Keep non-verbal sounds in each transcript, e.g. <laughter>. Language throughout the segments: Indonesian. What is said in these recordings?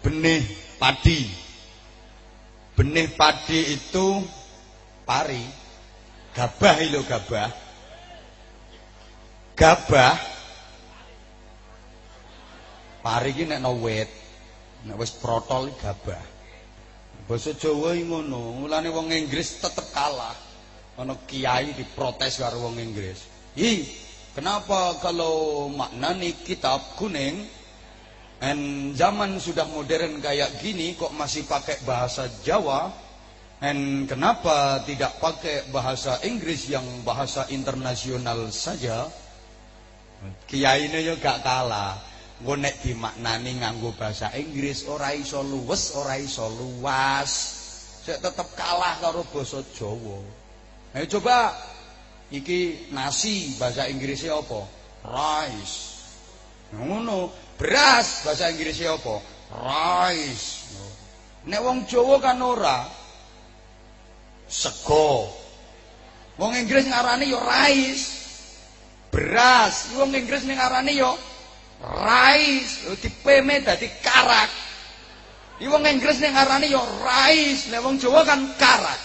benih padi. Benih padi itu pari. Gabah itu gabah. Gabah pari iki nek no wit. Nek wis protol gabah. Basa Jawa iki ngono, mulane wong Inggris tetep kalah. Ana kiai diprotes karo wong Inggris. Ih, kenapa kalau maknani kitab kuning And zaman sudah modern kayak gini kok masih pakai bahasa Jawa? And kenapa tidak pakai bahasa Inggris yang bahasa internasional saja? Kiai ini juga kalah. Gue nek dimaknani nganggo bahasa Inggris ora iso luwes, ora iso luas. Saya tetap kalah karo bahasa Jawa. Ayo coba iki nasi bahasa Inggrisnya apa? Rice. Ngono. Beras bahasa Inggrisnya apa? Rice. Nek wong Jawa kan ora. Sego. Wong Inggris ngarani yo rice. Beras, wong Inggris ning ngarani yo rice. Dipeme dadi karak. Iki wong Inggris ning ngarani yo rice, nek wong Jawa kan karak.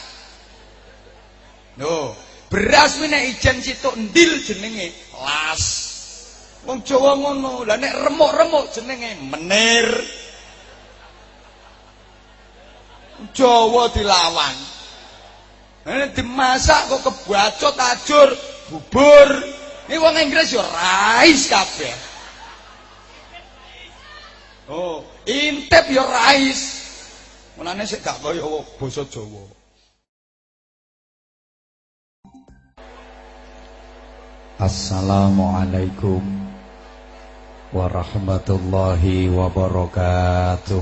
No, beras kuwi nek ijen situk ndil jenenge las. Wong Jawa ngono. Lah nek remuk-remuk jenenge menir. Jawa dilawan. Nek dimasak kok kebacot ajur, bubur. Ini wong Inggris yo rais kabeh. Oh, intip yo rais. Mulane sik gak kaya basa Jawa. Assalamualaikum warahmatullahi wabarakatuh.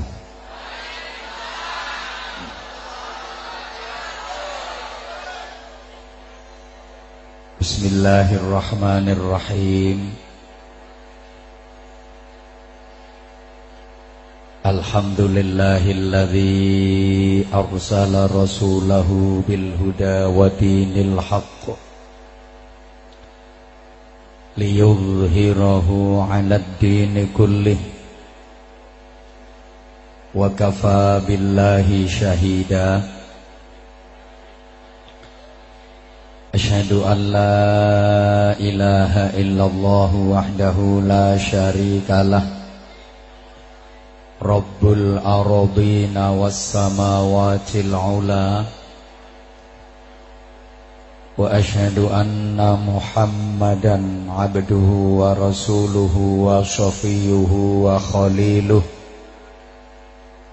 Bismillahirrahmanirrahim. Alhamdulillahilladzi arsala rasulahu bil huda wa dinil haqq ليظهره على الدين كله وكفى بالله شهيدا. أشهد أن لا إله إلا الله وحده لا شريك له. رب الأرضين والسماوات العلى وأشهد أن محمدا عبده ورسوله وصفيه وخليله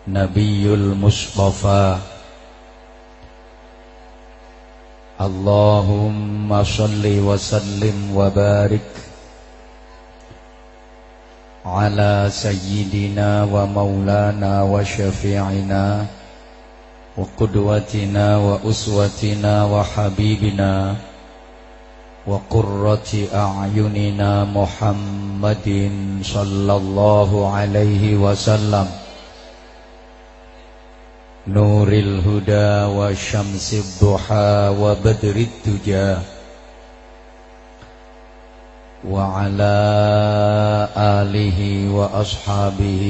نبي المصطفى. اللهم صل وسلم وبارك على سيدنا ومولانا وشفيعنا وقدوتنا وأسوتنا وحبيبنا وقرة أعيننا محمد صلى الله عليه وسلم. نور الهدى وشمس الضحى وبدر الدجى. وعلى آله وأصحابه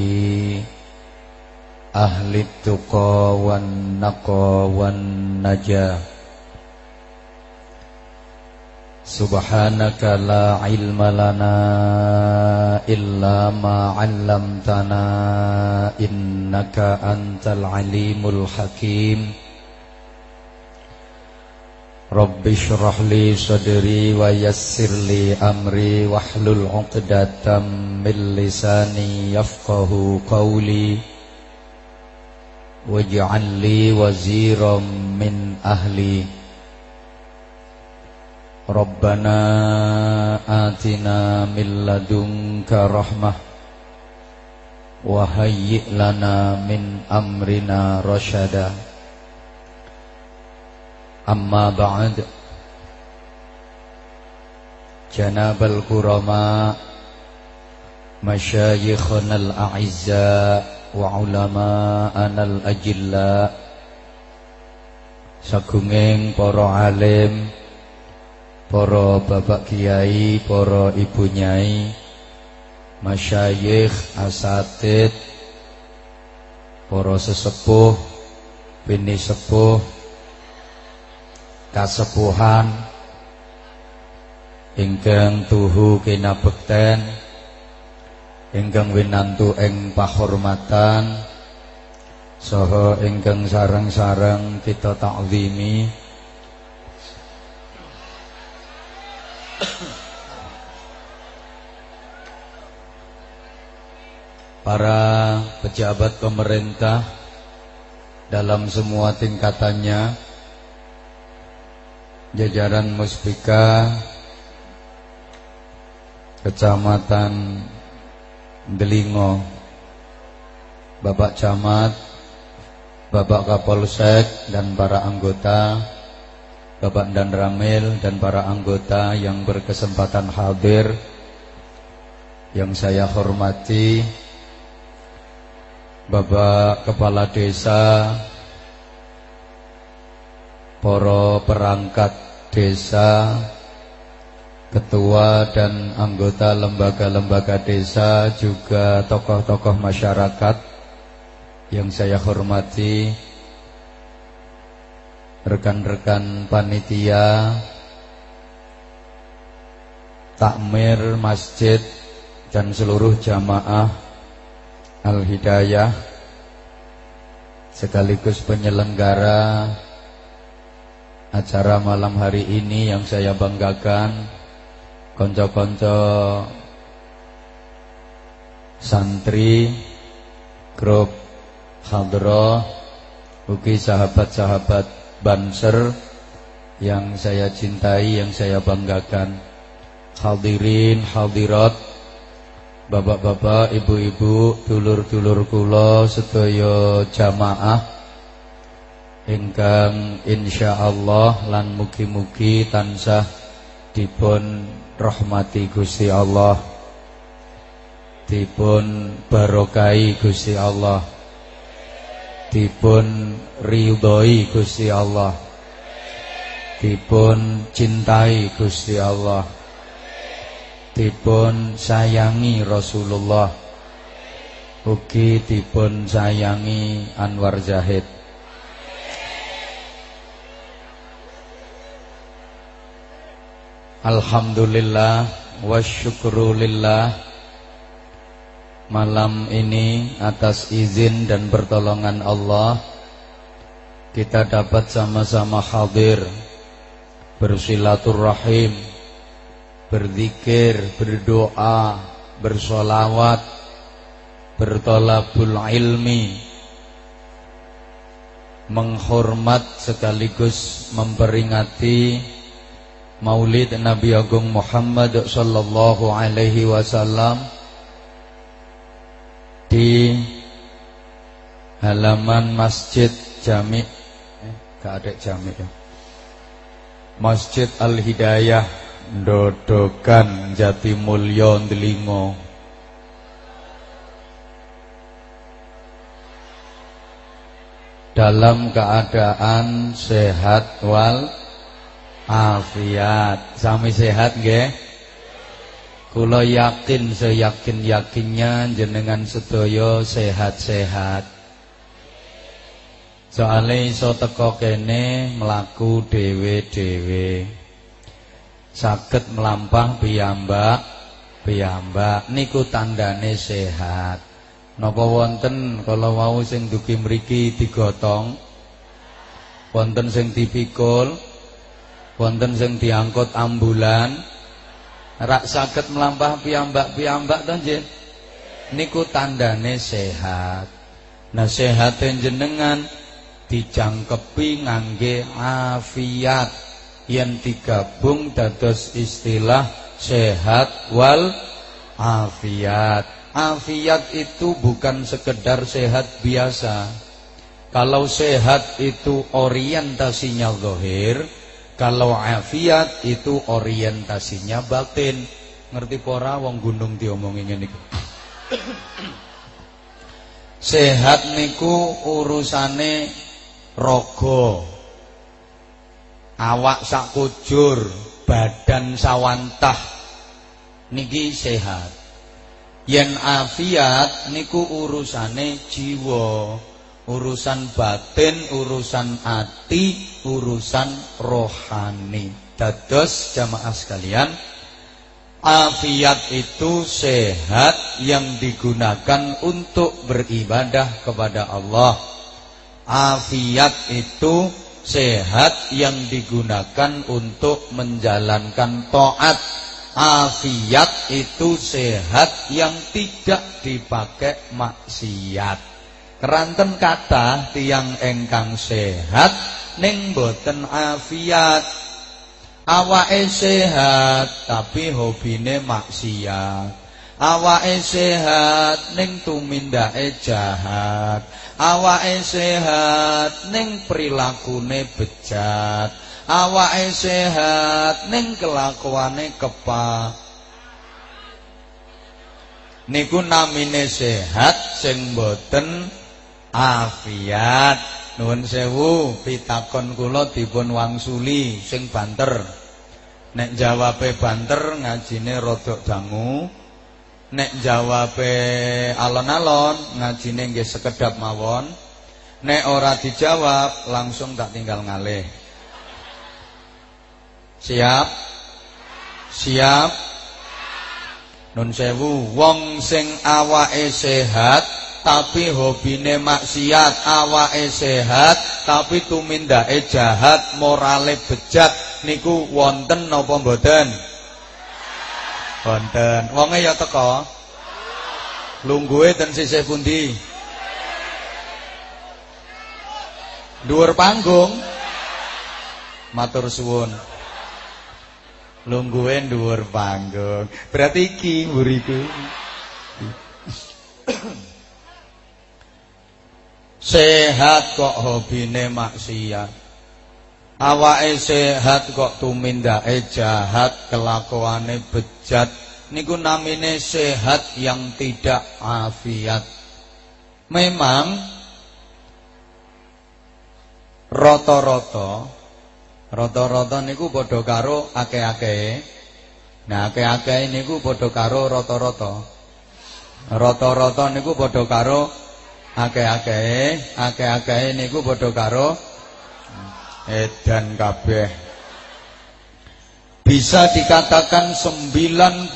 أهل التقى والنقى والنجاة سبحانك لا علم لنا إلا ما علمتنا إنك أنت العليم الحكيم رب اشرح لي صدري ويسر لي أمري واحلل عقدة من لساني يفقه قولي واجعل لي وزيرا من أهلي. ربنا آتنا من لدنك رحمة وهيئ لنا من أمرنا رشدا. أما بعد جناب الكرماء مشايخنا الأعزاء anal ajilla sagunging para alim para bapak kiai para ibu nyai masyayikh asatid para sesepuh bini sepuh kasepuhan ingkang tuhu kinabekten ingkang winantu ing pahormatan saha ingkang sareng-sareng kita takzimi para pejabat pemerintah dalam semua tingkatannya jajaran Muspika Kecamatan Delingo Bapak Camat Bapak Kapolsek dan para anggota Bapak Dan Ramil dan para anggota yang berkesempatan hadir yang saya hormati Bapak Kepala Desa Poro perangkat desa Ketua dan anggota lembaga-lembaga desa Juga tokoh-tokoh masyarakat Yang saya hormati Rekan-rekan panitia Takmir masjid Dan seluruh jamaah Al-Hidayah sekaligus penyelenggara acara malam hari ini yang saya banggakan konco-konco santri grup hadroh uki sahabat-sahabat banser yang saya cintai yang saya banggakan. Hadirin hadirat Bapak-bapak, ibu-ibu, dulur-dulur kula sedaya jamaah ingkang insyaallah lan mugi-mugi tansah dipun rahmati Gusti Allah. Dipun barokai Gusti Allah. Dipun ridhoi Gusti Allah. Dipun cintai Gusti Allah dipun sayangi Rasulullah ugi dipun sayangi Anwar Zahid Alhamdulillah wa syukrulillah Malam ini atas izin dan pertolongan Allah Kita dapat sama-sama hadir Bersilaturrahim berzikir, berdoa, bersolawat, bertolabul ilmi, menghormat sekaligus memperingati Maulid Nabi Agung Muhammad sallallahu alaihi wasallam di halaman Masjid Jami eh, ada Jami ya. Masjid Al Hidayah Dodokan Jati Mulyo Ndelingo Dalam keadaan sehat wal afiat Sami sehat nggih? Kula yakin seyakin-yakinnya jenengan sedaya sehat-sehat. Soale iso teko kene mlaku dhewe-dhewe. Saged melampah piyambak piyambak niku tandane sehat. Napa wonten kala wau sing dugi mriki digotong? Wonten sing dipikul wonten sing diangkut ambulan rak saged melampah piyambak-piyambak to nggih niku tandane sehat nah sehat jenengan dijangkepi ngangge afiat yang digabung dados istilah sehat wal afiat. Afiat itu bukan sekedar sehat biasa. Kalau sehat itu orientasinya zahir, kalau afiat itu orientasinya batin. Ngerti pora wong gunung diomongin niku. Sehat niku urusane rogo awak sakujur, badan sawantah niki sehat. Yen afiat niku urusane jiwa, urusan batin, urusan hati, urusan rohani. Dados jamaah sekalian, afiat itu sehat yang digunakan untuk beribadah kepada Allah. Afiat itu sehat yang digunakan untuk menjalankan taat. Afiat itu sehat yang tidak dipakai maksiat. Keranten kata tiang engkang sehat ning boten afiat. Awake sehat tapi hobine maksiat. Awake sehat ning tumindake jahat. Awake sehat ning prilakune bejat. Awake sehat ning kelakuane kepak. Niku namine sehat sing boten afiat nuwun sewu pitakon kula dipun wangsuli sing banter. Nek jawabe banter ngajine rodok dangu. Nek jawabe alon-alon ngajine nggih sekedap mawon. Nek ora dijawab langsung tak tinggal ngalih. Siap? Siap? Nun sewu wong sing awake sehat tapi hobine maksiat, awake sehat tapi tumindake jahat, morale bejat niku wonten napa mboten? Wonten. Wonge ya teko. Lungguhe ten sisih pundi? Dhuwur panggung. Matur suwun. Lungguhe dhuwur panggung. Berarti iki mburiku. Sehat kok hobine maksiat. Awake sehat kok tumindake jahat, kelakuane bejat. Niku namine sehat yang tidak afiat. Memang rata-rata rata-rata niku padha karo akeh-akeh. Nah, akeh-akeh niku padha karo rata-rata. Rata-rata niku padha karo akeh-akeh akeh-akeh niku padha karo edan kabeh. Bisa dikatakan 99,9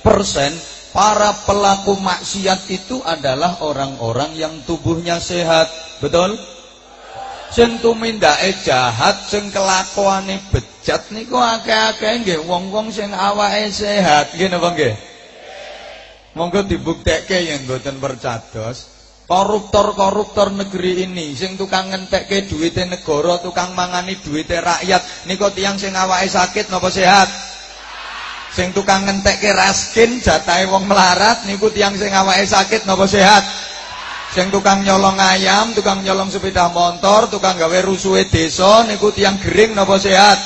persen para pelaku maksiat itu adalah orang-orang yang tubuhnya sehat. Betul? Sing tumindake jahat sing kelakuane bejat niku akeh-akeh nggih. Wong-wong sing awake sehat nggih napa nggih Monggo dibuktekke yang mboten percados. Koruptor-koruptor negeri ini sing tukang ngentekke duwite negara, tukang mangani duwite rakyat, niku tiyang sing awake sakit napa sehat? Sing tukang ngentekke raskin jatahe wong melarat niku tiyang sing awake sakit napa sehat? Sing tukang nyolong ayam, tukang nyolong sepeda motor, tukang gawe rusuhe desa niku tiyang gering napa sehat?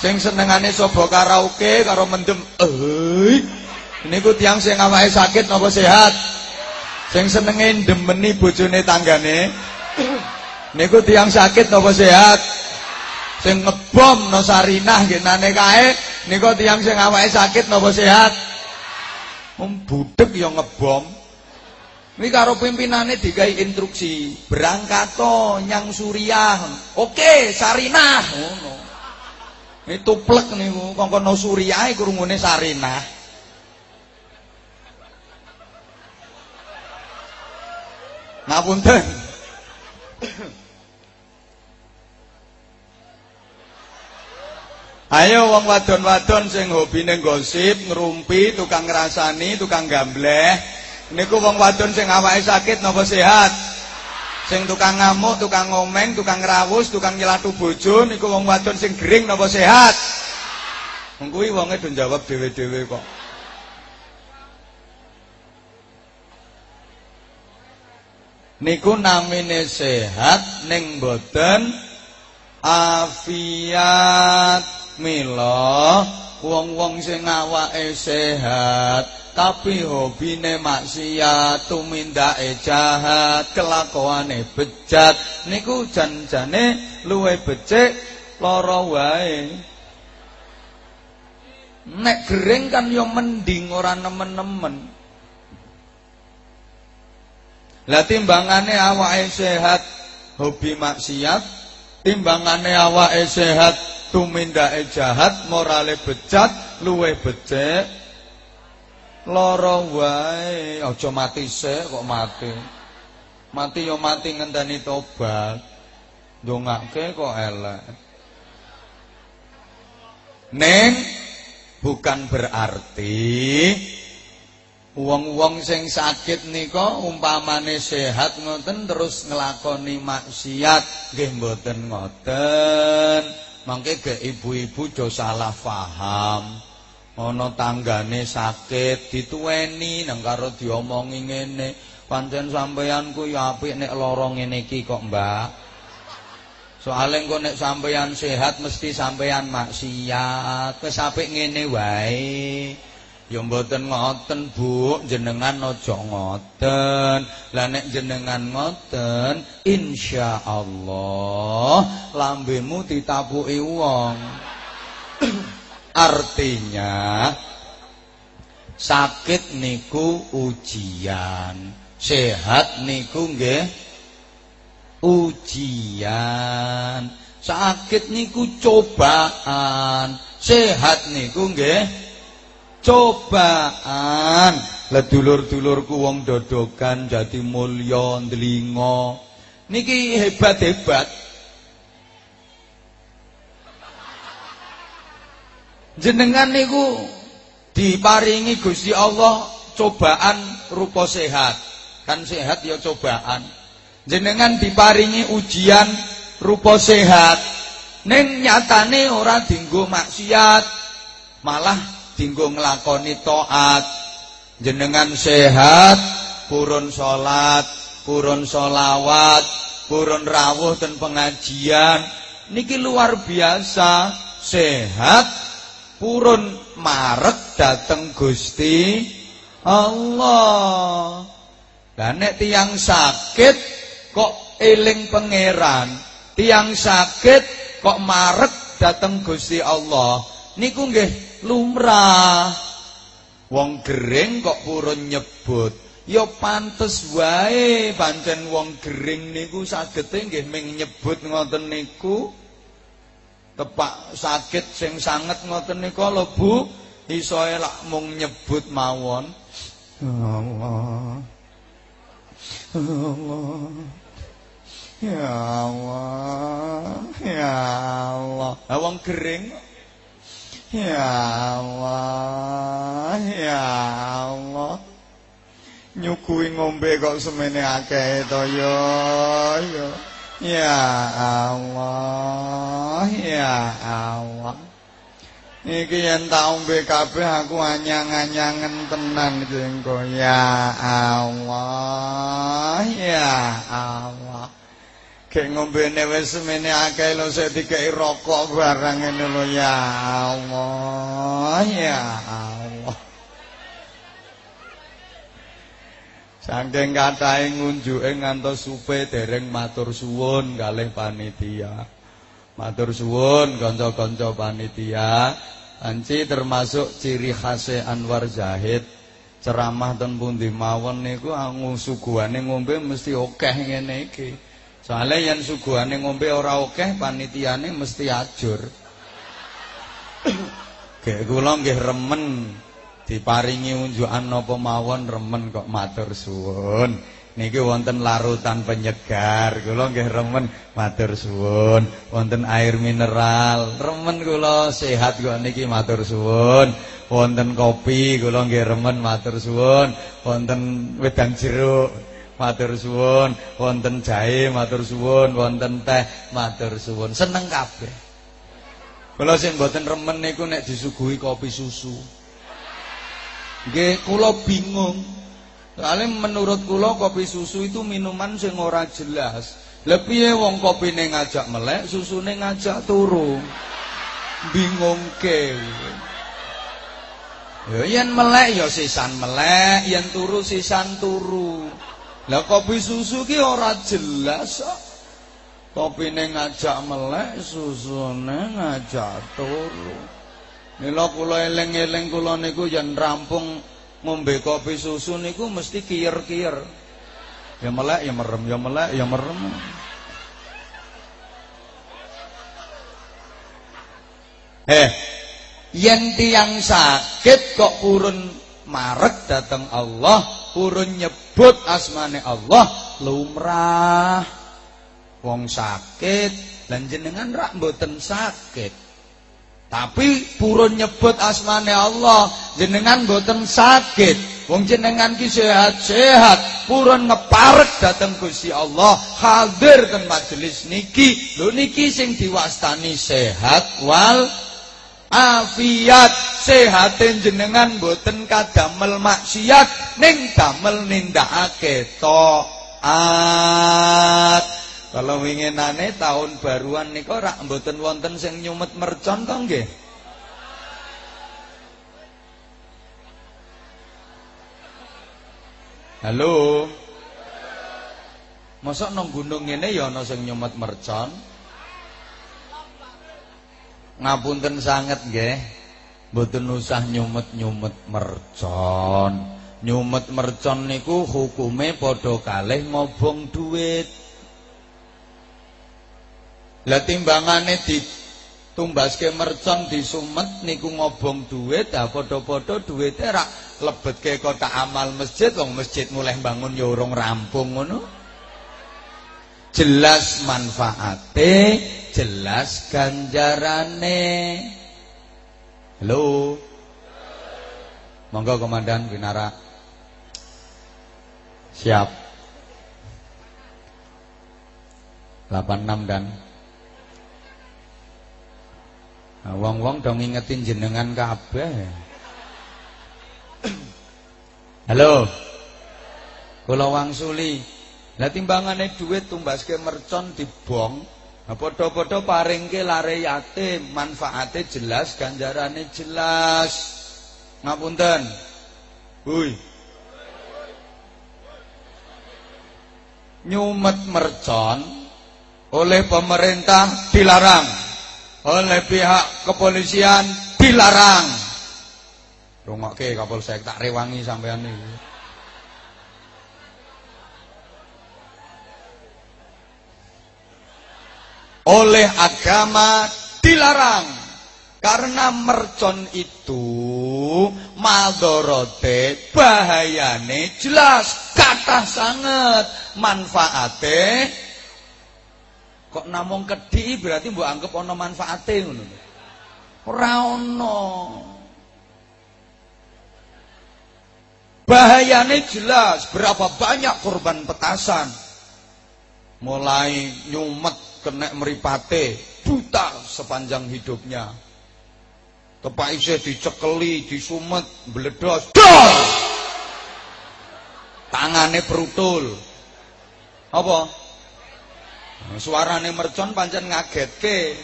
Sing senengane sobo karaoke karo mendem, eh Niku tiang sing awake sakit napa sehat? Sing senenge ndemeni bojone tanggane. Niku tiang sakit napa sehat? Sing ngebom no Sarinah genane kae niku tiang sing awake sakit napa sehat? Wong budek ya ngebom. Ini karo pimpinannya dikai instruksi berangkat to nyang Suriah. Oke, Sarinah. Oh, no. Ini tuplek niku kongkon no Suriah krungune Sarinah. Ngapunten. Ayo wong wadon-wadon sing hobine gosip, ngerumpi, tukang ngrasani, tukang gambleh. Niku wong wadon sing awake sakit napa sehat? Sing tukang ngamuk, tukang ngomeng, tukang rawus, tukang nyelatu bojo niku wong wadon sing gering napa sehat? Wong kuwi wonge do jawab dhewe-dhewe kok. Niku namine sehat ning boten afiat mila wong-wong sing awake sehat tapi hobine maksiat tumindake jahat kelakuane bejat. Niku jan-jane luwe becik lara wae. Nek gering kan yo mending ora nemen-nemen Lah timbangane awake sehat hobi maksiat, timbangane awake sehat tumindake jahat, morale becat, luwe becek. Lara wae, aja mati sik kok mati. Mati yo mati ngenteni tobat. Ndongake kok elek. Neng bukan berarti Wong-wong sing sakit nika umpamane sehat ngoten terus nglakoni maksiat nggih mboten ngoten. Mangke ge ibu-ibu jo salah paham. Ana tanggane sakit dituweni nang karo diomongi ngene. Pancen sampeyan ku ya apik nek lara ngene iki kok, Mbak. Soale engko nek sampeyan sehat mesti sampeyan maksiat. Wis apik ngene wae. Ya mboten ngoten, Bu. Jenengan aja ngoten. Lah nek jenengan ngoten, insyaallah lambemu ditapuki wong. <clears throat> Artinya sakit niku ujian, sehat niku nggih ujian. Sakit niku cobaan, sehat niku nggih cobaan. Lah dulur-dulurku wong dodokan jadi mulya ndlinga. Niki hebat-hebat. Jenengan niku diparingi Gusti Allah cobaan rupa sehat. Kan sehat ya cobaan. Jenengan diparingi ujian rupa sehat. Ning nyatane ora dinggo maksiat. Malah dinggo nglakoni taat. Jenengan sehat purun salat purun solawat purun rawuh dan pengajian. Niki luar biasa sehat purun marek dateng Gusti Allah. Dan nek tiang sakit kok eling pangeran? Tiang sakit kok marek dateng Gusti Allah? Niku nggih lumrah. Wong gering kok purun nyebut. Ya pantes wae pancen wong gering niku sagete nggih ming nyebut ngoten niku. Tepak sakit sing sanget ngoten niku lho Bu, iso lak mung nyebut mawon. Allah. Allah. Ya Allah. Ya Allah. Lah wong gering Ya Allah, ya Allah. Nyukui ngombe kok semene akeh to ya, ya. Allah, ya Allah. Iki yen tak ombe kabeh aku anyang-anyangen tenan iki engko. Ya Allah, ya Allah. Kayak ngombene wis semene akeh lho rokok barang ngene lho ya Allah ya Allah. Saking kathahe ngunjuke ngantos supe dereng matur suwun kalih panitia. Matur suwun kanca-kanca panitia. Anci termasuk ciri khas Anwar Zahid ceramah ten pundi mawon niku suguhane ngombe mesti akeh ngene iki. Soale yen suguhane ngombe ora akeh panitiane mesti ajur. Gek kula nggih remen diparingi unjukan napa mawon remen kok matur suwun. Niki wonten larutan penyegar, kula nggih remen matur suwun. Wonten air mineral, remen kula sehat kok niki matur suwun. Wonten kopi, kula nggih remen matur suwun. Wonten wedang jeruk matur suwun, wonten jahe matur suwun, wonten teh matur suwun. Seneng kabeh. Kula sing mboten remen niku nek disuguhi kopi susu. Nggih, kula bingung. Soalnya menurut kula kopi susu itu minuman sing ora jelas. Lah piye wong kopine ngajak melek, susune ngajak turu. Bingung ke. Ya yen melek ya sisan melek, yen turu sisan turu. Lah kopi susu ki ora jelas kok. Kopine ngajak melek, susune ngajak turu. Mila kula eling-eling kula niku yen rampung ngombe kopi susu niku mesti kiyer-kiyer. Ya melek ya merem, ya melek ya merem. Eh, yen tiang sakit kok purun marek datang Allah, purun nyebut asmane Allah, lumrah. Wong sakit, lan jenengan rak mboten sakit. Tapi purun nyebut asmane Allah, jenengan boten sakit. Wong jenengan ki sehat-sehat, purun ngeparek dateng Gusti Allah, hadir ten majelis niki. Lho niki sing diwastani sehat wal afiat. Sehatin jenengan boten kadamel maksiat, ning damel nindakake taat. Kalau winginane tahun baruan nika rak mboten wonten sing nyumet mercon to nggih? Halo. Mosok nang gunung ngene ya ana sing nyumet mercon? Ngapunten sanget nggih. Mboten usah nyumet-nyumet mercon. Nyumet mercon niku hukume padha kalih ngobong duit. Lah timbangane ditumbaske mercon disumet niku ngobong duit, ha padha-padha duwite rak lebetke kotak amal masjid wong masjid mulai bangun ya urung rampung ngono. Jelas manfaate, jelas ganjarane. Halo. Monggo komandan Winara. Siap. 86 dan Nah, wong-wong dong ngingetin jenengan kabeh. Halo. Kula wangsuli. Lah timbangane dhuwit tumbaske mercon dibong, nah padha-padha paringke lare yatim, manfaate jelas, ganjarane jelas. Ngapunten. Hui. Nyumet mercon oleh pemerintah dilarang oleh pihak kepolisian dilarang. Rungokke Kapolsek tak rewangi sampean iki. Oleh agama dilarang karena mercon itu madorote bahayane jelas kata sangat manfaate Kok namung kedhi berarti mbok anggap ana manfaate ngono. Ora ana. Bahayane jelas, berapa banyak korban petasan. Mulai nyumet kena meripate, buta sepanjang hidupnya. Tepak isih dicekeli, disumet, bledos, dol. Tangane perutul. Apa? Suarane mercon pancen ngagetke.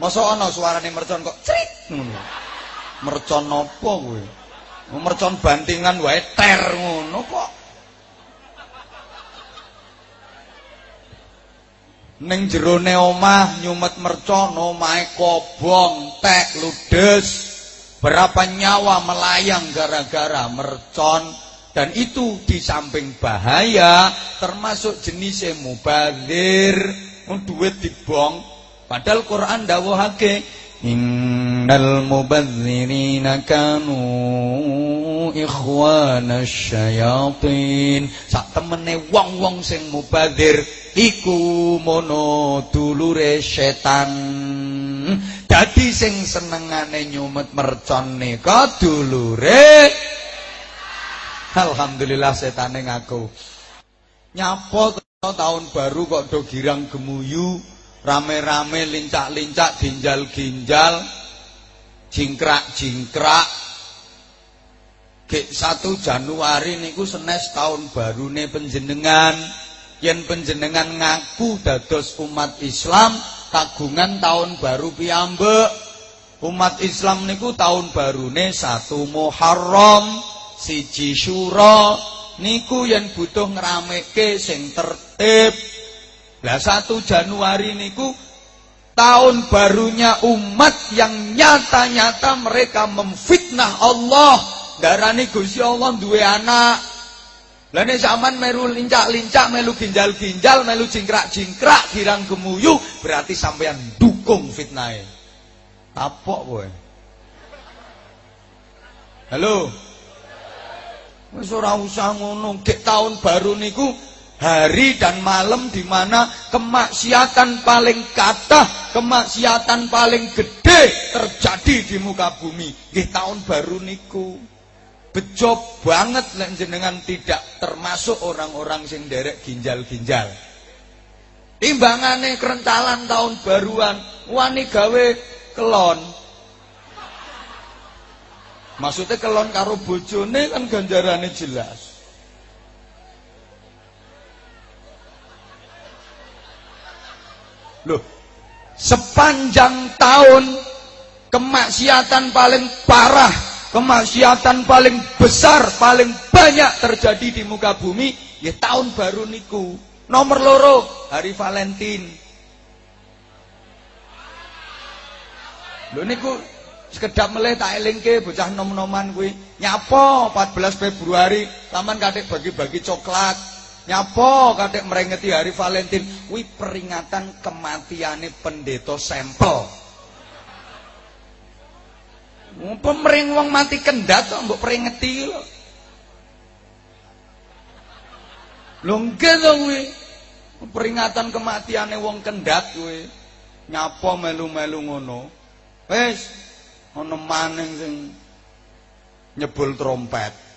Masa ana suarane mercon kok crit ngono. Mercon napa kuwi? Mercon bantingan wae ter ngono kok. Ning jerone omah nyumet mercon omahe kobong, tek ludes. Berapa nyawa melayang gara-gara mercon dan itu di samping bahaya termasuk jenisnya mubazir, duit dibong. Padahal Quran dawuhake innal mubadzirina kanu ikhwana syayatin. Sak temene wong-wong sing mubazir iku mono dulure setan. Dadi sing senengane nyumet mercon nika dulure Alhamdulillah setane ngaku. Nyapo tahun baru kok do girang gemuyu, rame-rame lincak-lincak, ginjal-ginjal, jingkrak-jingkrak. Ke 1 Januari niku senes tahun baru nih penjenengan. Yen penjenengan ngaku dados umat Islam kagungan tahun baru piyambek. Umat Islam niku tahun baru nih satu Muharram siji syura niku yen butuh ngrameke sing tertib. Lah 1 Januari niku tahun barunya umat yang nyata-nyata mereka memfitnah Allah. Darani Gusti Allah duwe anak. Lah nek zaman melu lincak-lincak, melu ginjal-ginjal, melu jingkrak-jingkrak, girang gemuyu, berarti sampean dukung fitnahe. Kapok kowe. Halo. Wis ora usah ngono, tahun baru niku hari dan malam di mana kemaksiatan paling kata, kemaksiatan paling gede terjadi di muka bumi. Nggih tahun baru niku. Bejo banget lek jenengan tidak termasuk orang-orang sing derek ginjal-ginjal. Timbangane kerentalan tahun baruan, wani gawe kelon. Maksudnya kelon karo bojone kan ganjarane jelas. Loh, sepanjang tahun kemaksiatan paling parah, kemaksiatan paling besar, paling banyak terjadi di muka bumi, ya tahun baru niku. Nomor loro, hari Valentine. Lho niku sekedap meleh tak elingke bocah nom-noman kuwi. Nyapa 14 Februari taman kadek bagi-bagi coklat. Nyapa kadek merengeti hari Valentine kuwi peringatan kematiane pendeta sampel. Pemering wong mati kendat kok mbok peringeti lho. Lho nggih to kuwi. Peringatan kematiane wong kendat kuwi. Nyapa melu-melu ngono. Wis ana maning sing nyebul trompet.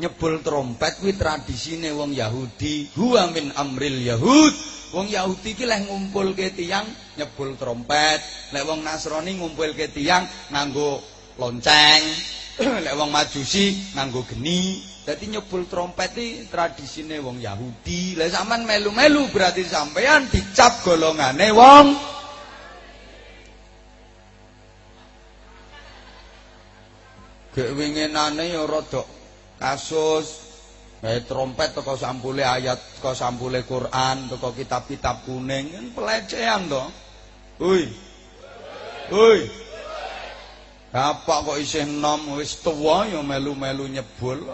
Nyebul trompet kuwi tradisine wong Yahudi, huwa min amril Yahud. Wong Yahudi ki leh ngumpulke tiyang nyebul trompet, lek wong Nasrani ngumpulke tiyang nganggo lonceng, <clears throat> lek wong Majusi nganggo geni. Dadi nyebul trompet iki tradisine wong Yahudi. Lah sampean melu-melu berarti sampean dicap golongane wong Gek winginane ya rada kasus Kayak trompet teko sampule ayat, teko sampule Quran, teko kitab-kitab kuning, pelecehan to. Hui. Hui. Apa kok isih nom wis tuwa ya melu-melu nyebul.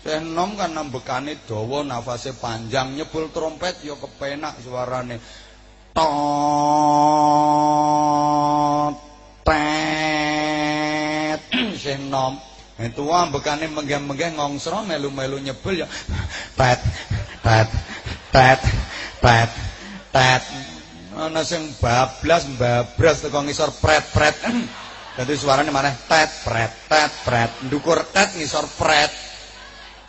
Isih nom kan nambekane dawa, nafase panjang, nyebul trompet ya kepenak suarane. Tot. Tet. <clears throat> Isih nom. Itu ambekane menggeh-menggeh ngongsro melu-melu nyebul ya. Tet. Tet. Tet. Tet. Tet. Ana sing bablas babras teko ngisor pret-pret. <clears throat> Dadi suarane maneh tet pret tet pret ndukur tet ngisor pret.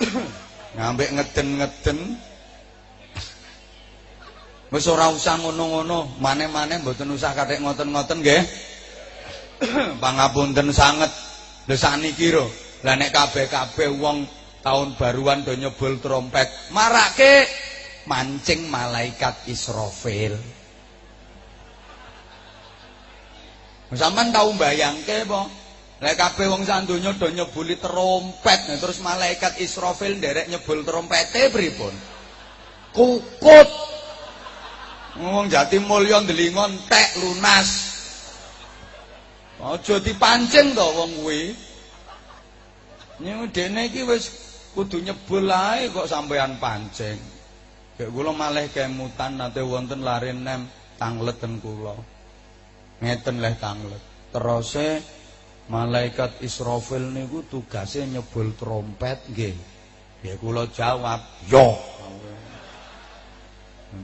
<clears throat> Ngambek ngeden-ngeden. Wis ora usah ngono-ngono, maneh-maneh mboten usah kathek ngoten-ngoten nggih. <clears throat> Pangapunten sanget. Lha sakniki ro, lah nek kabeh-kabeh wong tahun baruan do nyebul trompet, marake mancing malaikat Israfil. Sampeyan tau mbayangke apa? Lek kabeh wong sak donya do nyebuli trompet, terus malaikat Israfil nderek nyebul trompete pripun? Kukut. Wong Jati Mulya ndelingon tek lunas. Aja dipancing to wong kuwi. Nyung dene iki wis kudu nyebul ae kok sampean pancing. Kayak kula malih kemutan nate wonten lare nem tanglet ten kula. Ngeten leh tanglet. Teruse malaikat Israfil niku tugase nyebul trompet nggih. Ya kula jawab, "Yo."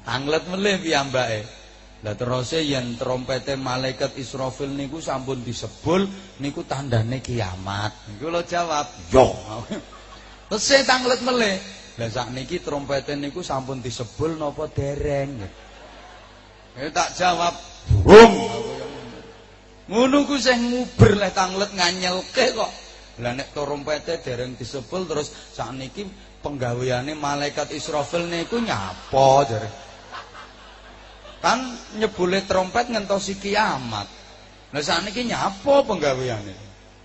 Tanglet melih piyambake. Lah teruse yen trompete malaikat Israfil niku sampun disebul niku tandane kiamat. Niku lho jawab, "Yo." Saya tanglet melih. Lah sakniki trompete niku sampun disebul napa dereng? Ya tak jawab, "Burung." Ngono ku sing nguber leh tanglet nganyelke kok. Lah nek trompete dereng disebul terus sakniki penggaweane malaikat Israfil niku nyapa jare. Kan nyebule trompet ngentosi kiamat. Lah sakniki nyapa penggaweane?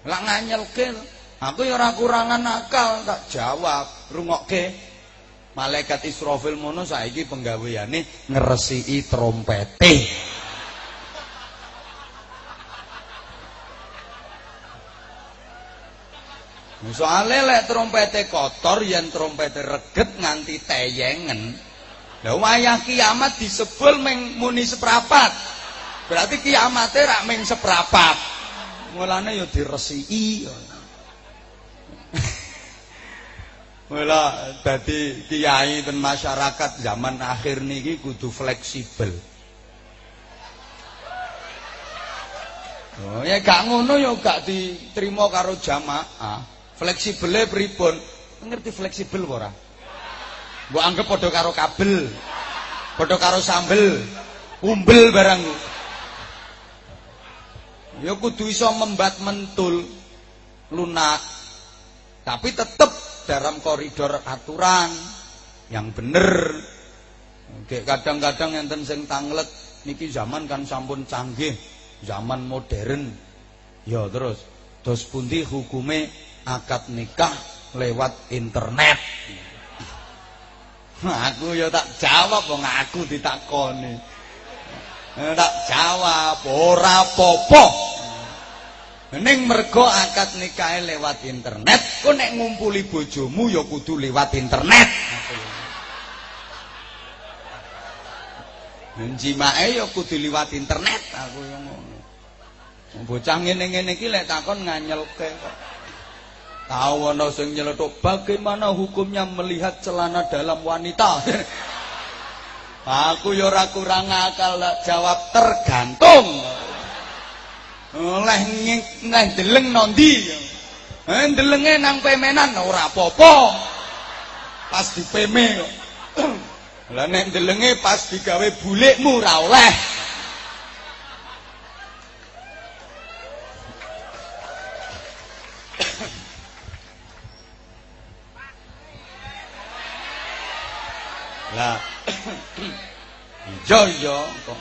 Lah nganyelke. Aku ya ora kurangan akal tak jawab, rungokke. Malaikat Israfil mono saiki penggaweane ngresiki trompete. Soale lek trompete kotor yen trompete reget nganti teyengen. Lah wayah kiamat disebul meng muni seprapat. Berarti kiamate rak meng seprapat. Mulane ya diresiki. <laughs> Mula dadi kiai dan masyarakat zaman akhir niki kudu fleksibel. Oh, ya gak ngono ya gak diterima karo jamaah. Fleksibele pripun? Ngerti fleksibel ora? Mbok anggap padha karo kabel. Padha karo sambel. Umbel barang. Ya kudu iso membat mentul lunak. Tapi tetep dalam koridor aturan yang bener. Kadang-kadang enten sing tanglet niki zaman kan sampun canggih, zaman modern. Ya terus, terus pundi hukume akad nikah lewat internet. Aku ya tak jawab wong aku ditakoni. Eh, tak jawab ora popo. Ning mergo akad nikah lewat internet, kok nek ngumpuli bojomu ya kudu lewat internet. Njimake ya kudu lewat internet aku yang ngono. Bocah ngene-ngene iki lek takon nganyelke kok. Tahu ana sing nyeletuk bagaimana hukumnya melihat celana dalam wanita. Aku ya ora kurang akal jawab tergantung. Oleh neh deleng nondi. Eh delenge nang pemenan ora apa-apa. Pas dipeme kok. Lah nek delenge pas digawe bulikmu ora oleh. Lah iya iya kok.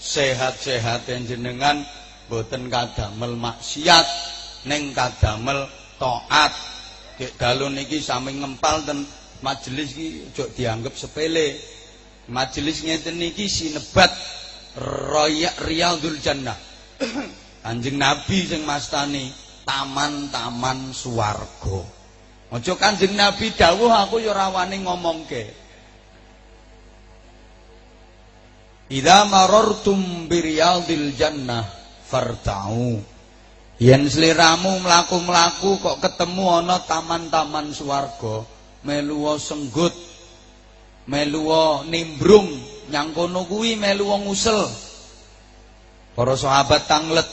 Sehat-sehat jenengan boten kadamel maksiat ning kadamel taat. Dek dalu niki sami ngempal ten majelis iki ojo dianggap sepele. Majelis ngeten niki sinebat Raya Riyadul Jannah. Anjing Nabi sing mastani taman-taman swarga. Aja Kanjeng Nabi dawuh aku ya ora wani ngomongke. Idza marartum biriyadil jannah farta'u. Yen sliramu mlaku-mlaku kok ketemu ana taman-taman swarga, melu senggut, melu nimbrung, nyang kono kuwi ngusel. Para sahabat tanglet,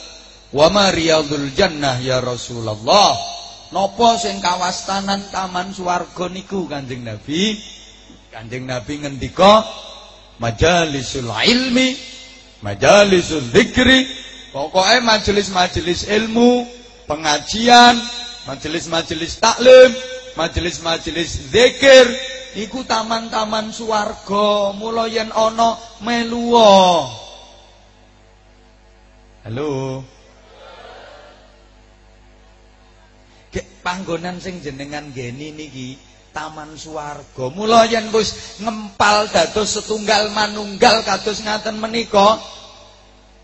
"Wa ma jannah ya Rasulullah?" Napa sing kawastanan taman swarga niku Kanjeng Nabi? Kanjeng Nabi ngendika majalisul ilmi, majalisul dzikri, pokoke majelis-majelis ilmu, pengajian, majelis-majelis taklim, majelis-majelis zikir iku taman-taman swarga. Mula yen ana meluwa. Halo. Panggonan sing jenengan geni niki taman swarga. Mula yen wis ngempal dados setunggal manunggal kados ngaten menika,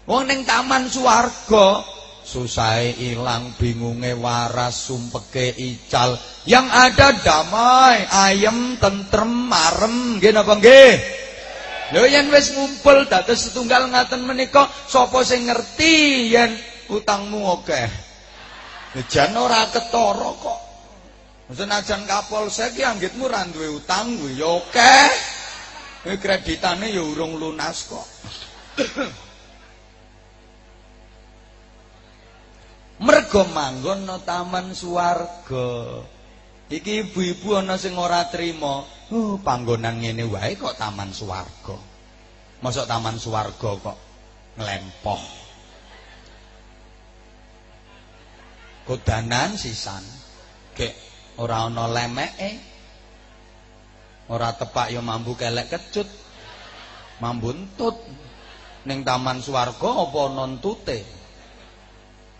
wong ning taman swarga susah ilang, bingunge waras, sumpeke ical. Yang ada damai, ayem, tentrem, marem, nggih napa nggih? Lho yen wis ngumpul dados setunggal ngaten menika, sapa sing ngerti yen utangmu akeh? Jan ora ketara kok. Senajan Kapolsek anggitmu ra duwe utang kuwi ya akeh. Kuwi kreditane ya urung lunas kok. Mergo manggon no taman swarga. Iki ibu-ibu ana sing ora trima. Oh, panggonan ngene wae kok taman swarga. Mosok taman swarga kok nglempoh. Kodanan sisan. Kek ora ana lemeke. Ora tepak ya mambu kelek kecut. Mambu entut. Ning taman swarga apa nontute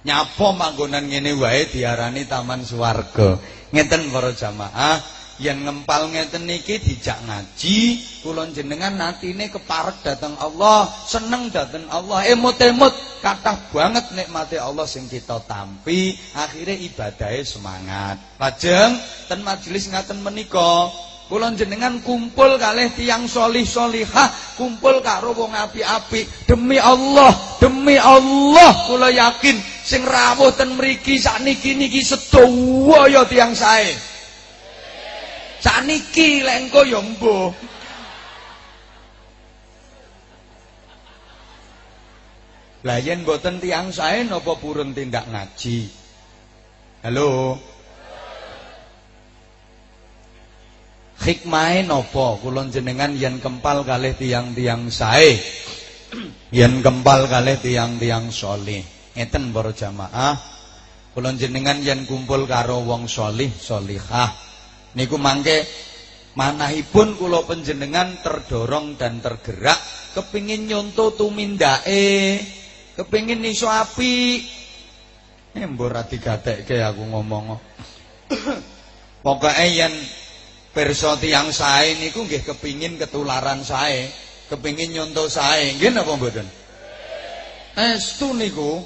nyapa manggonan ngene wae diarani taman swarga. Ngeten para jamaah yen ngempal ngeten niki dijak ngaji kula jenengan natine keparek dateng Allah seneng dateng Allah emot-emot kathah banget nikmati Allah sing kita tampi akhirnya ibadahnya semangat lajeng ten majelis ngaten menika Kula jenengan kumpul kalih tiang solih solihah, kumpul karo wong api-api. Demi Allah, demi Allah, kula yakin sing rawuh ten mriki sakniki niki sedawa ya tiang sae. Sakniki lek engko ya mbuh. Lah yen mboten tiang sae napa purun tindak ngaji? Halo. Hikmahe napa kula jenengan yen kempal kalih tiang-tiang sae. yen kempal kalih tiang-tiang saleh. Ngeten para jamaah. Kula jenengan yen kumpul karo wong salih salihah niku mangke manahipun kula panjenengan terdorong dan tergerak kepingin nyonto tumindake, kepingin iso api. Eh mbok ra digatekke aku ngomong. <coughs> Pokoke yen Pirsa tiyang sae niku nggih kepingin ketularan sae, kepingin nyonto sae, nggih napa mboten? Estu niku.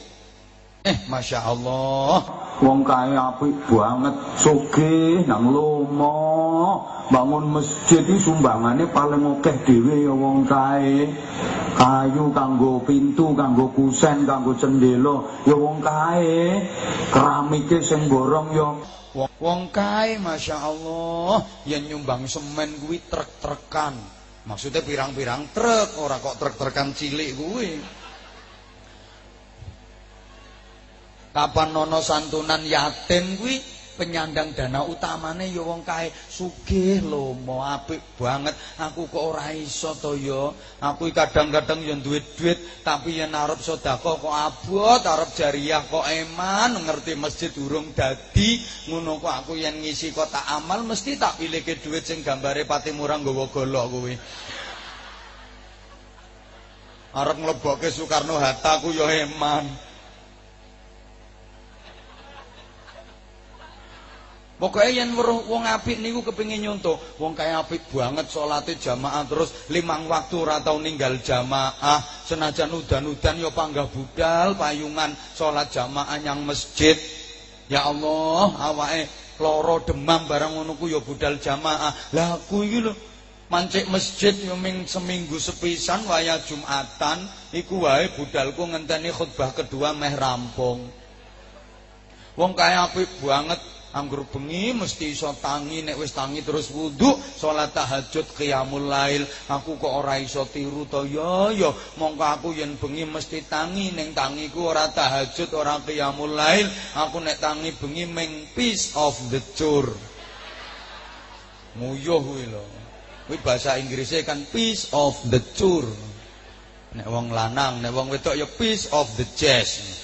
Eh, Masya Allah Wong kae apik banget. Sugih nang lomo Bangun masjid iki sumbangane paling akeh dhewe ya wong kae. Kayu kanggo pintu, kanggo kusen, kanggo cendela Ya wong kae. Keramike sing borong ya. Wong, kae Masya Allah Yang nyumbang semen kuwi truk-trukan Maksudnya pirang-pirang truk Ora kok truk-trukan cilik kuwi Kapan nono santunan yatim kuwi? Penyandang dana utamane ya wong kae. Sugih lho mau apik banget. Aku kok ora iso to ya? Aku kadang-kadang ya duit duit tapi yen arep sedekah kok abot arep jariah kok eman ngerti masjid urung dadi. Ngono kok aku yen ngisi kotak amal mesti tak pilihke duit sing gambare pati murah nggawa golok kuwi. Arep mlebokke Soekarno Hatta ku ya eman Pokoknya yang weruh wong apik niku kepingin nyontoh. Wong kaya apik banget salate jamaah terus limang waktu ora tau ninggal jamaah. Senajan udan-udan ya panggah budal payungan salat jamaah yang masjid. Ya Allah, awake loro demam barang ngono ku ya budal jamaah. Lah aku iki mancik masjid yo ming seminggu sepisan waya Jumatan iku wae budalku ngenteni khutbah kedua meh rampung. Wong kaya apik banget Anggur bengi mesti iso tangi nek wis tangi terus wudu, salat tahajud qiyamul lail. Aku kok ora iso tiru to ya ya. Mongko aku yen bengi mesti tangi ning tangiku ora tahajud, ora qiyamul lail. Aku nek tangi bengi ming piece of the chur. Nguyuh kuwi lho. Kuwi bahasa Inggrisnya kan piece of the chur. Nek wong lanang, nek wong wedok ya piece of the jazz.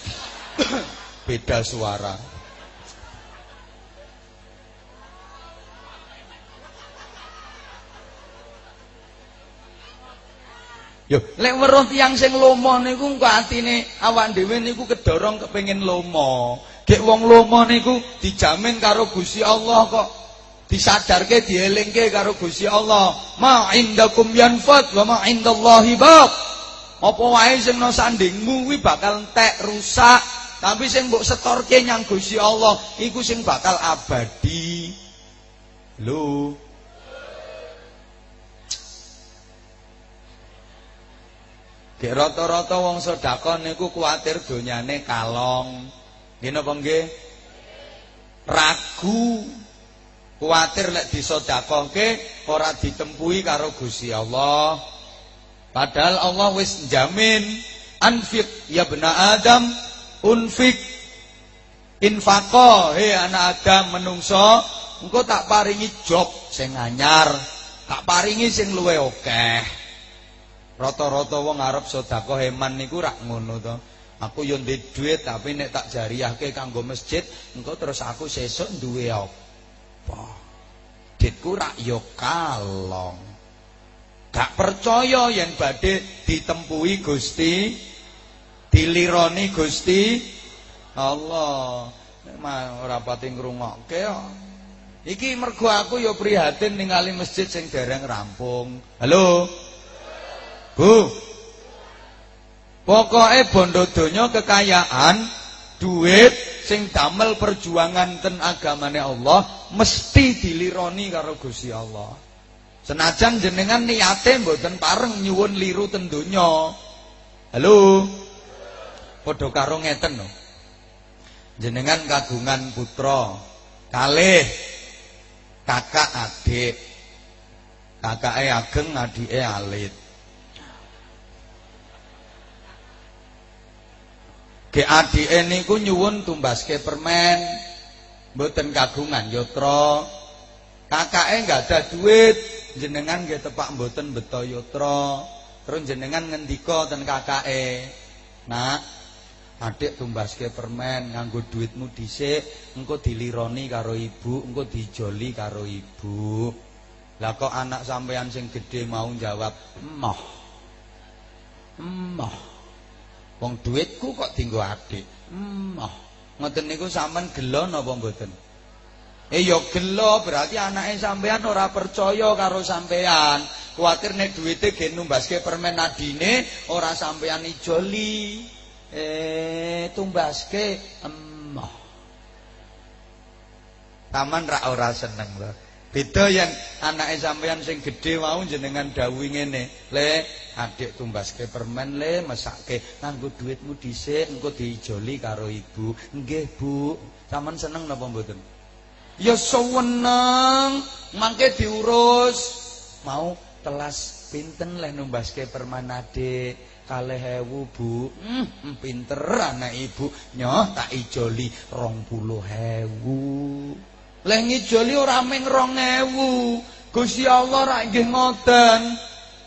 <coughs> Beda suara. Yo, lek weruh tiyang sing lomo niku engko atine awak dhewe niku kedorong kepengin lomo. Gek wong lomo niku dijamin karo Gusti Allah kok. Disadarke dielingke karo Gusti Allah. Ma indakum yanfad wa ma indallahi baq. Apa wae sing no sandingmu kuwi bakal entek rusak, tapi sing mbok setorke nyang Gusti Allah iku sing bakal abadi. Lho, Gek rata-rata wong sedekah niku kuwatir donyane kalong. Nggih napa nggih? Ragu. Kuwatir lek disedekahke ora ditempuhi karo Gusti Allah. Padahal Allah wis jamin anfik ya bena Adam unfik infaqo he anak Adam menungso engko tak paringi job sing anyar tak paringi sing luwe akeh okay. Rata-rata wong arep sedekah heman niku rak ngono to. Aku yo ndek dhuwit tapi nek tak jariyahke kanggo masjid, engko terus aku sesuk duwe apa? Ditku rak yo kalong. Gak percaya yen badhe ditempuhi Gusti, dilironi Gusti Allah. Memang ora pati ngrungokke Iki mergo aku ya prihatin ningali masjid sing dereng rampung. Halo. Bu. Pokoke bondo donya kekayaan, duit sing damel perjuangan ten agamane Allah mesti dilironi karo Gusti Allah. Senajan jenengan niate mboten pareng nyuwun liru ten donya. Halo. Padha karo ngeten. Jenengan kagungan putra kalih kakak adik kakake ageng adike alit adike niku nyuwun tumbaske permen mboten kagungan yotra kakake enggak ada duit jenengan nggih tepak mboten beto yotra terus jenengan ngendika ten kakake nak Adik tumbaske permen nganggo duitmu dhisik, engko dilironi karo ibu, engko dijoli karo ibu. Lah kok anak sampean sing gedhe mau jawab, "Emoh." Emoh. Wong duitku kok dienggo adik. Emoh. Ngoten niku sampean gelo napa mboten? Eh ya gelo berarti anake sampean ora percaya karo sampean. Kuwatir nek duwite gen numbaske permen adine ora sampean ijoli eh tumbaske emoh. Taman ra ora seneng lho. Beda yang anake sampean sing gedhe mau jenengan dawuhi ngene, "Le, adik tumbaske permen le, mesake nganggo duitmu dhisik engko diijoli karo ibu." Nggih, Bu. Saman seneng napa mboten? Ya seneng, mangke diurus. Mau telas pinten le numbaske permen adik? kalih hewu bu hmm, pinter anak ibu nyoh tak ijoli rong puluh hewu leh ngijoli ora rong hewu Gusti Allah ra nggih ngoten.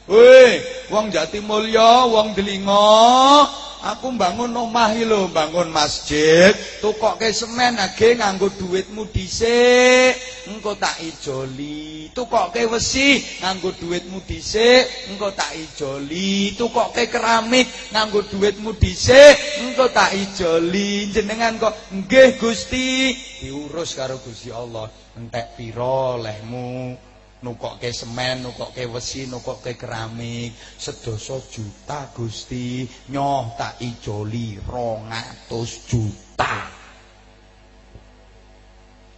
Weh, wong Jati Mulya, wong Delingo, aku bangun omah lho, bangun masjid, tukokke semen age nganggo duitmu dhisik, engko tak ijoli. Tukokke wesi nganggo duitmu dhisik, engko tak ijoli. Tukokke keramik nganggo duitmu dhisik, engko tak ijoli. Jenengan kok nggih Gusti, diurus karo Gusti Allah. Entek pira lehmu? Nukokke semen, nukokke wesi, nukokke keramik, sedoso juta Gusti, nyoh tak ijoli 200 juta.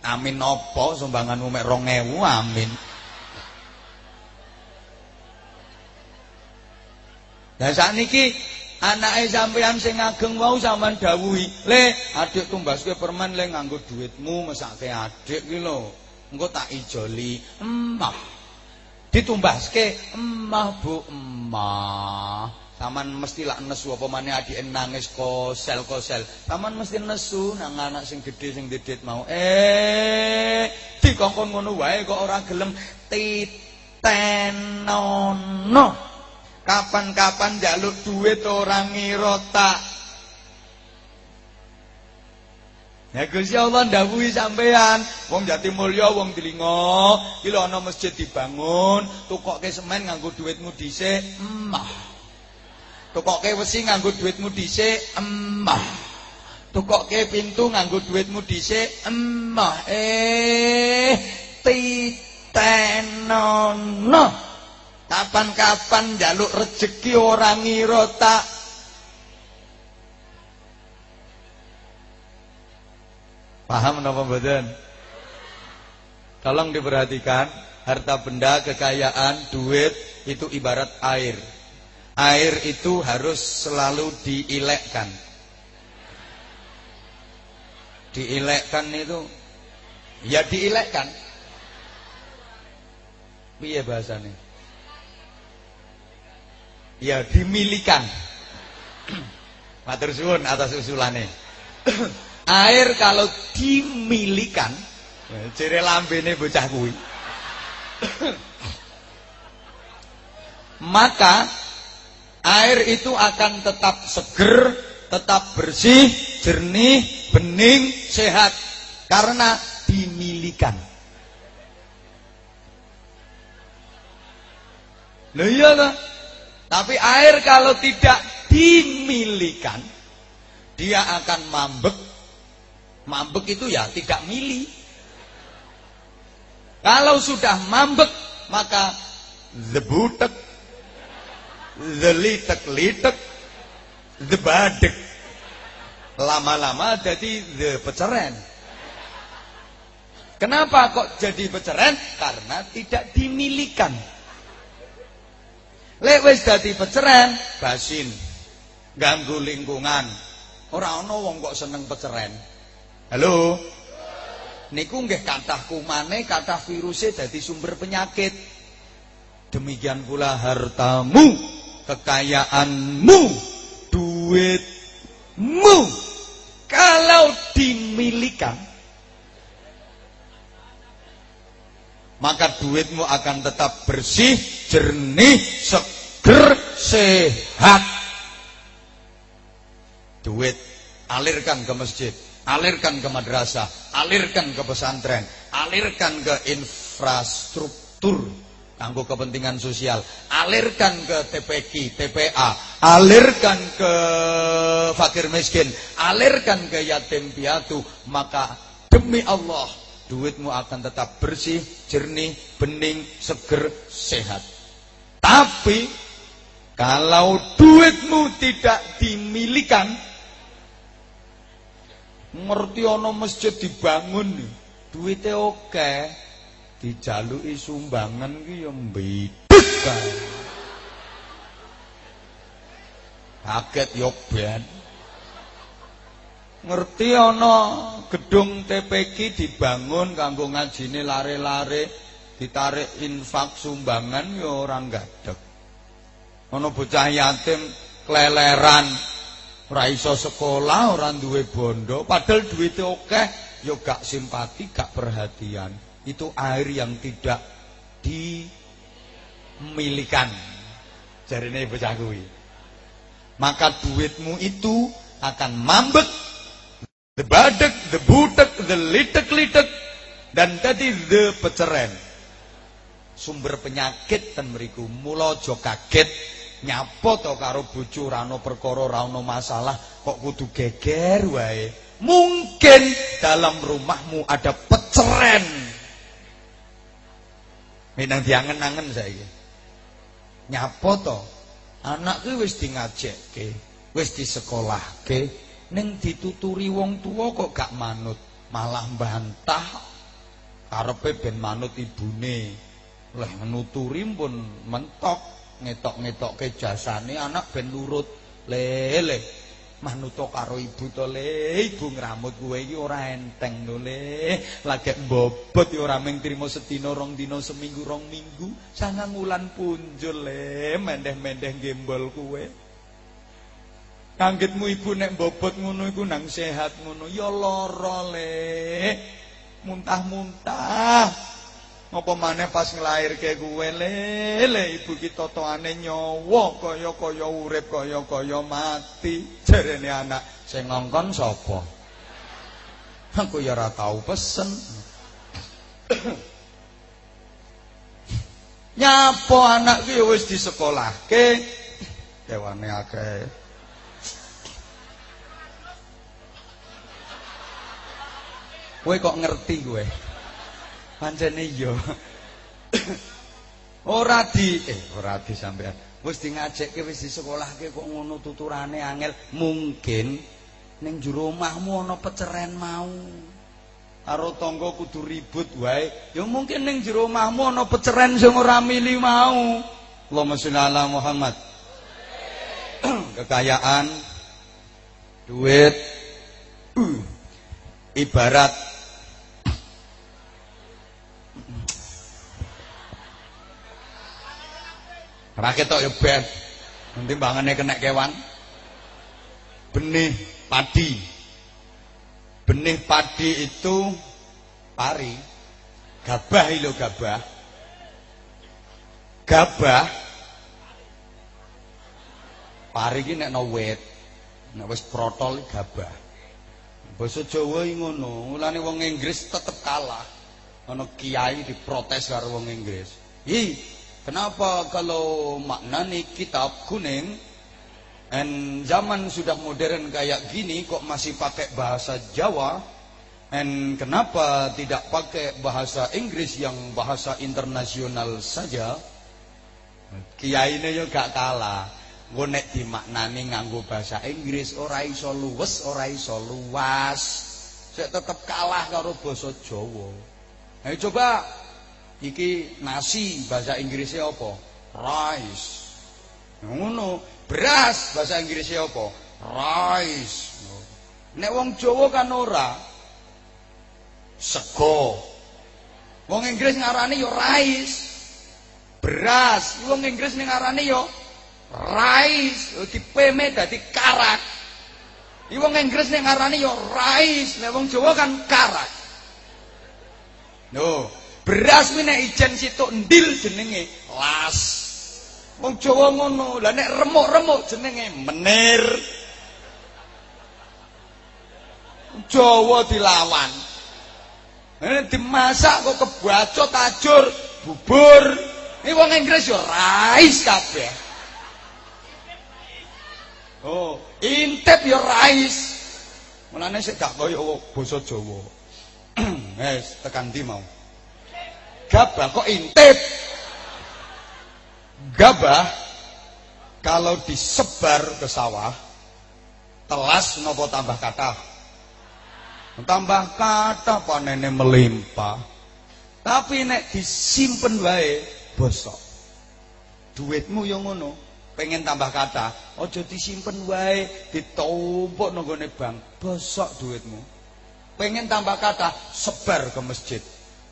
Amin apa sumbanganmu mek 2000 amin. Lah sakniki anake sampean sing ageng wau sampean dawuhi, "Le, adik tumbaske permen le nganggo duitmu mesake adik ki lho." Engko tak ijoli emah ditumbaske emah bu emah Taman mesti lak nesu apa maneh adike nangis kosel kosel. Taman mesti nesu nang anak sing gedhe sing dedet mau. Eh, dikongkon ngono wae kok ora gelem titenono. Kapan-kapan jaluk duit orang ngira tak Ya Gusti Allah ndawuhi sampean, wong Jatimulya, wong Delingo, iki lho ana masjid dibangun, tukokke semen nganggo duitmu dhisik, emah. Tukokke wesi nganggo duitmu dhisik, emah. Tukokke pintu nganggo duitmu dhisik, emah. Eh, titenono. Kapan-kapan njaluk rejeki ora ngira tak Paham napa mboten? Tolong diperhatikan, harta benda, kekayaan, duit itu ibarat air. Air itu harus selalu diilekkan. Diilekkan itu ya diilekkan. Piye bahasane? Ya dimilikan. <clears throat> Matur suwun atas usulane. <clears throat> Air kalau dimilikan, ciri lambene bocah kuwi. maka air itu akan tetap seger, tetap bersih, jernih, bening, sehat karena dimilikan. Loh iya lah. Tapi air kalau tidak dimilikan, dia akan mambek Mambek itu ya tidak milih. Kalau sudah mambek, maka the butek, the litek-litek, the badek. Lama-lama jadi the peceren. Kenapa kok jadi peceren? Karena tidak dimilikan. Lek wis dadi peceren, basin. Ganggu lingkungan. Ora ana wong kok seneng peceren. Halo. Niku nggih kathah kumane, kathah viruse dadi sumber penyakit. Demikian pula hartamu, kekayaanmu, duitmu. Kalau dimilikan maka duitmu akan tetap bersih, jernih, seger, sehat. Duit alirkan ke masjid, alirkan ke madrasah, alirkan ke pesantren, alirkan ke infrastruktur kanggo kepentingan sosial, alirkan ke TPK, TPA, alirkan ke fakir miskin, alirkan ke yatim piatu, maka demi Allah duitmu akan tetap bersih, jernih, bening, seger, sehat. Tapi kalau duitmu tidak dimilikan, ngerti ono masjid dibangun, duitnya oke, dijalui sumbangan ki ya mbidek Kaget yok ben. Ngerti ana gedung TPK dibangun kanggo ngajine lare-lare ditarik infak sumbangan ya ora gadeg ana bocah yatim keleleran ora iso sekolah ora duwe bondo. Padahal duwite akeh ya gak simpati gak perhatian. Itu air yang tidak dimilikan. Jarine bocah kuwi. Maka duitmu itu akan mambek the badek, the butek, the litek-litek, dan tadi the peceren. Sumber penyakit dan meriku mula kaget nyapo to karo bojo rano perkara rano masalah kok kudu geger wae. Mungkin dalam rumahmu ada peceren. Minang diangen-angen saiki. Nyapo to? Anak kuwi wis di ngajekke, wis di disekolahke, Neng dituturi wong tua kok gak manut, malah bantah. Karepe ben manut ibune. Leh nuturi pun mentok, ngetok-ngetokke jasane anak ben nurut. Lele. Manut karo ibu to le, ibu ngramut kowe iki ora enteng to le. Lagi mbobot ya ora mung trimo sedina rong dina seminggu rong minggu, sangang wulan punjul le, mendeh-mendeh gembol kowe. Kanggitmu ibu nek bobot ngono iku nang sehat ngono ya lara le. Muntah-muntah. Apa maneh pas nglairke kuwe le, le ibu ki totoane nyawa kaya-kaya urip kaya-kaya mati. Jarene anak sing ngongkon sapa? Aku ya ora tau pesen. Nyapo anak ki wis disekolahke. Dewane akeh. Kowe kok ngerti kowe? Pancene iya. ora di eh ora di sampean. Wis di ngajekke wis di sekolahke kok ngono tuturane angel. Mungkin ning jero omahmu ana peceren mau. Karo tangga kudu ribut wae. Ya mungkin ning jero omahmu ana peceren sing ora mili mau. Allahumma sholli ala Muhammad. <clears throat> Kekayaan duit <clears throat> ibarat Rakyat tok ya. Nanti bangane kena kewan. Benih padi. Benih padi itu pari. Gabah ilo gabah. Gabah pari ki nek no wit. Nek wis protol gabah. Basa Jawa ngono, mulane wong Inggris tetep kalah. Ana kiai diprotes karo wong Inggris. Ih, Kenapa kalau maknani kitab kuning dan zaman sudah modern kayak gini kok masih pakai bahasa Jawa And kenapa tidak pakai bahasa Inggris yang bahasa internasional saja? Kiai ini juga gak kalah. Gue nek dimaknani nganggo bahasa Inggris ora iso luwes, ora iso luas. Saya tetap kalah karo bahasa Jawa. Ayo coba iki nasi bahasa Inggrisnya apa? Rice. Ngono, beras bahasa Inggrisnya apa? Rice. Nek wong Jawa kan ora sego. Wong Inggris ngarani yo rice. Beras, wong Inggris ning ngarani yo rice, dipeme dadi karak. Wong Inggris ning ngarani yo rice, nek wong Jawa kan karak. No, beras kuwi nek ijen situk ndil jenenge las. Wong Jawa ngono, lah nek remuk-remuk jenenge menir. Jawa dilawan. Ini dimasak kok kebacot tajur, bubur. Ini wong Inggris yo rais kabeh. Oh, intip yo rais. Mulane sik gak koyo basa Jawa. <clears throat> Wes tekan ndi mau? Gabah kok intip. Gabah kalau disebar ke sawah telas nopo tambah kata? Tambah kata panene melimpah? Tapi nek disimpen wae bosok. Duitmu yang ngono pengen tambah kata ojo disimpen wae ditumpuk nang bank bosok duitmu. Pengen tambah kata sebar ke masjid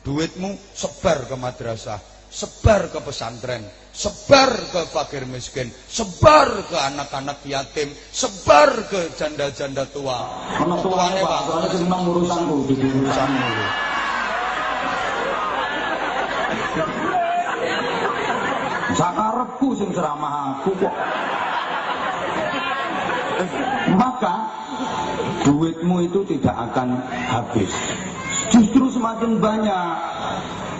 duitmu sebar ke madrasah sebar ke pesantren sebar ke fakir miskin, sebar ke anak-anak yatim, sebar ke janda-janda tua. Anak tuane Pak, soalnya nang urusanku, di urusanmu. Sakarepku sing ceramah aku kok. Maka duitmu itu tidak akan habis. Justru semakin banyak.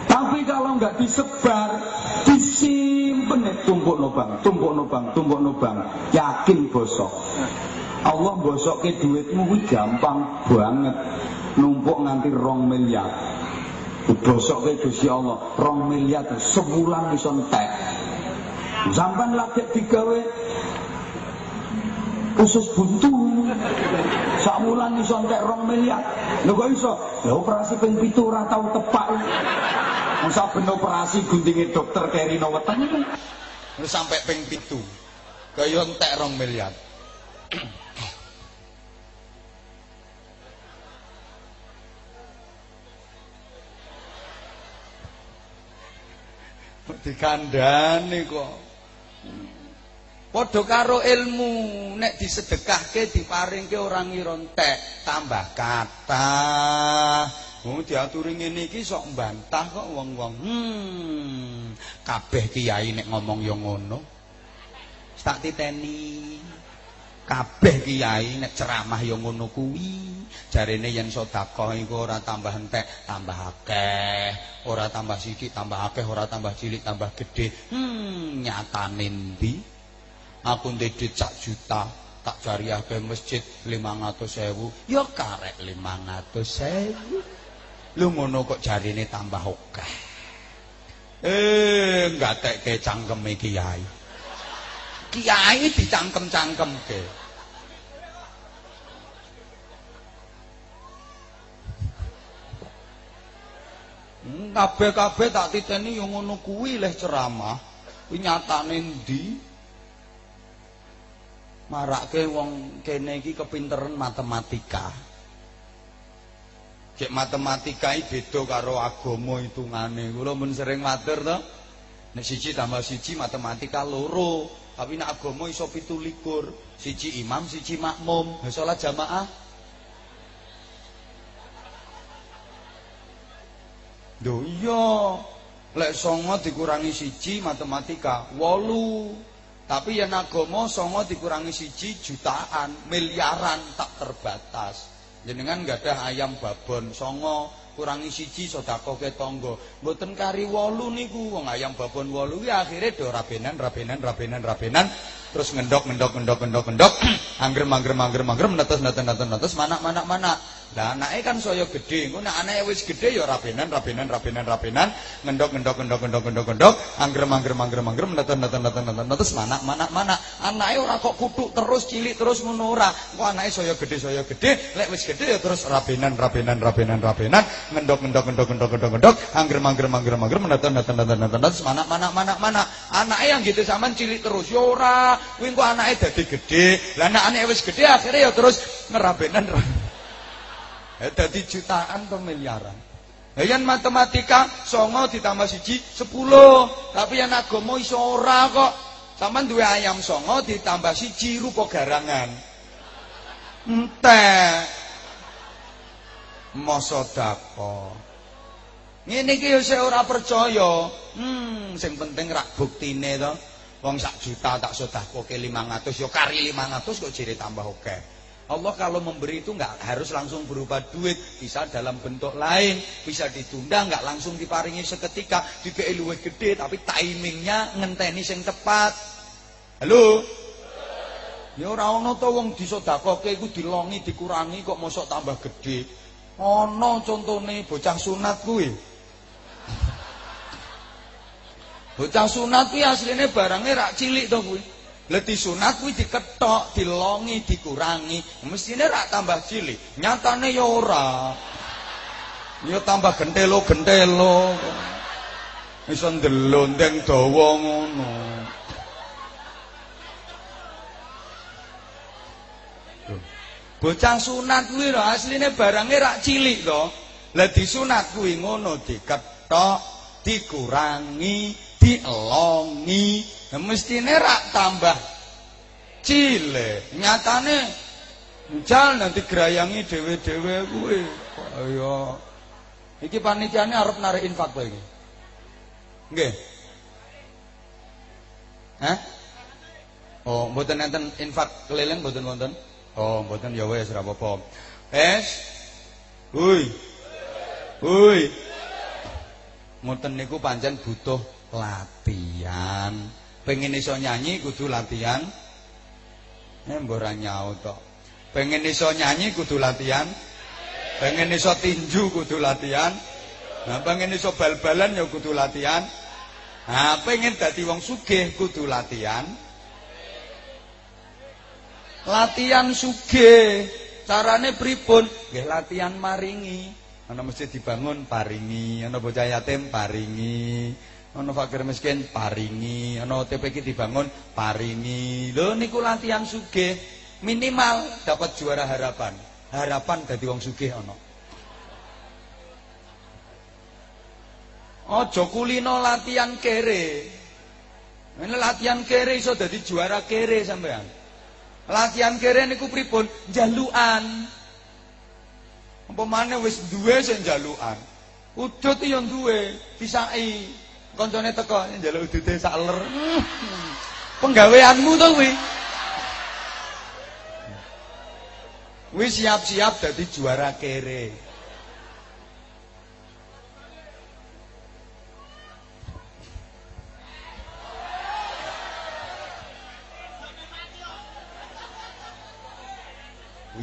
Tapi kalau nggak disebar, disimpen nek tumpuk nobang, tumpuk nobang, tumpuk nobang, yakin bosok. Allah bosokke duitmu kuwi gampang banget. Numpuk nganti rong miliar. Bosokke Gusti Allah, rong miliar sebulan iso entek. Sampan lagi digawe usus buntu. Samulan iso entek rong miliar. Lho kok iso? Ya operasi ping 7 ora tau tepak. Wong saben operasi guntinge dokter kerino weteng wis sampai ping 7. Kaya entek 2 miliar. dikandani kok. Padha karo ilmu nek disedekahke diparingke orang ngira entek, tambah kata. Oh diaturi ngene iki sok mbantah kok wong-wong. Hmm. Kabeh kiai nek ngomong yo ngono. Tak titeni. Kabeh kiai nek ceramah yo ngono kuwi. Jarene yen sedekah iku ora tambah entek, tambah akeh. Ora tambah sithik, tambah akeh, ora tambah cilik, tambah gede. Hmm, nyatane ndi? Aku ndek sak juta, tak jariah ke masjid 500.000. Yo karek 500.000. Lu ngono kok jarine tambah akeh. Eh, ngatekke cangkeme kiai. Kiai dicangkem-cangkemke. Kabeh-kabeh tak titeni yo ngono kuwi leh ceramah. Kuwi nyatane ndi? Marake wong kene iki kepinteran matematika. Cek matematika iki beda karo agama hitungane. Kula mun sering matur to. Nek siji tambah siji matematika loro, tapi nek agama iso 17. Siji imam, siji makmum. Ha salat jamaah. Lho iya. Lek songo dikurangi siji matematika, wolu. Tapi yen agama songo dikurangi siji jutaan, miliaran tak terbatas. jenengan ada ayam babon songo kurangi siji sodako ke tonggo mboten kari wolu niku wong ayam babon wolu ya akhirnya do rabenan rabenan rabenan rabenan. Terus ngendok ngendok ngendok ngendok ngendok. <clears throat> Angger mangger mangger mangger menetes menetes menetes menetes mana mana mana Lah anake kan saya gede, engko nek anake wis gede ya rabenan rabenan rabenan rabenan, ngendok ngendok ngendok ngendok ngendok ngendok, anggrem anggrem anggrem anggrem neten neten neten neten terus mana mana mana anake ora kok kutuk terus cilik terus ngono ora. Engko anake saya gede saya gede, lek wis gede ya terus rabenan rabenan rabenan rabenan, ngendok ngendok ngendok ngendok ngendok ngendok, anggrem anggrem anggrem anggrem neten neten neten neten terus mana mana mana mana anake yang gitu sampean cilik terus ya ora. Kuwi engko anake dadi gede. Lah nek anake wis gede akhirnya ya terus ngerabenan. Eh, dadi jutaan atau miliaran. Lah yen matematika songo ditambah siji sepuluh. Tapi yen agama iso ora kok. Sampeyan duwe ayam songo ditambah siji rupa garangan. Entek. Masa dako. Ngene iki yo sik ora percaya. Hmm, sing penting rak buktine to. Wong sak juta tak sedekahke 500 yo kari 500 kok jere tambah oke. Okay. Allah kalau memberi itu nggak harus langsung berupa duit, bisa dalam bentuk lain, bisa ditunda, nggak langsung diparingi seketika, juga luwih gede, tapi timingnya ngenteni sing tepat. Halo? Ya ora ana to wong disedekahke iku dilongi dikurangi kok mosok tambah gede. Ana contone bocah sunat kuwi. Bocah sunat kuwi asline barangnya rak cilik to kuwi. Lah disunat kuwi diketok, dilongi, dikurangi. Mestine rak tambah cilik. Nyatane ya ora. Ya tambah gentelo-gentelo. Iso ndelondeng dawa ngono. Bocah sunat kuwi lho asline barange rak cilik to. Lah disunat kuwi ngono diketok, dikurangi, dielongi, Nah, mestine rak tambah cilik. Nyatane njal nanti gerayangi dhewe-dhewe kuwi. Kaya iki panitiane arep narik infak to iki. Nggih. Hah? Oh, mboten enten infak keliling mboten wonten. Oh, mboten ya wis ora apa-apa. Es. Hui. Hui. Mboten niku pancen butuh latihan. Pengen iso nyanyi kudu latihan. Eh mbora nyau tok. Pengen iso nyanyi kudu latihan. Pengen iso tinju kudu latihan. Nah, pengen iso bal-balan ya kudu latihan. Nah, pengen dadi wong sugih kudu latihan. Latihan sugih. Carane pripun? Nggih latihan maringi. Ana mesti dibangun paringi, ana bocah yatim paringi. Ana fakir miskin paringi, ana TPK dibangun paringi. Lho niku latihan sugih, minimal dapat juara harapan. Harapan dadi wong sugih ana. Aja kulino latihan kere. Ini latihan kere iso dadi juara kere sampean. Latihan kere niku pripun? Jalukan. Apa maneh wis duwe sing jalukan. Udut yo duwe, bisai. Koncone teko njaluk udute sak ler. Penggaweanmu to kuwi. Wis siap-siap dadi juara kere.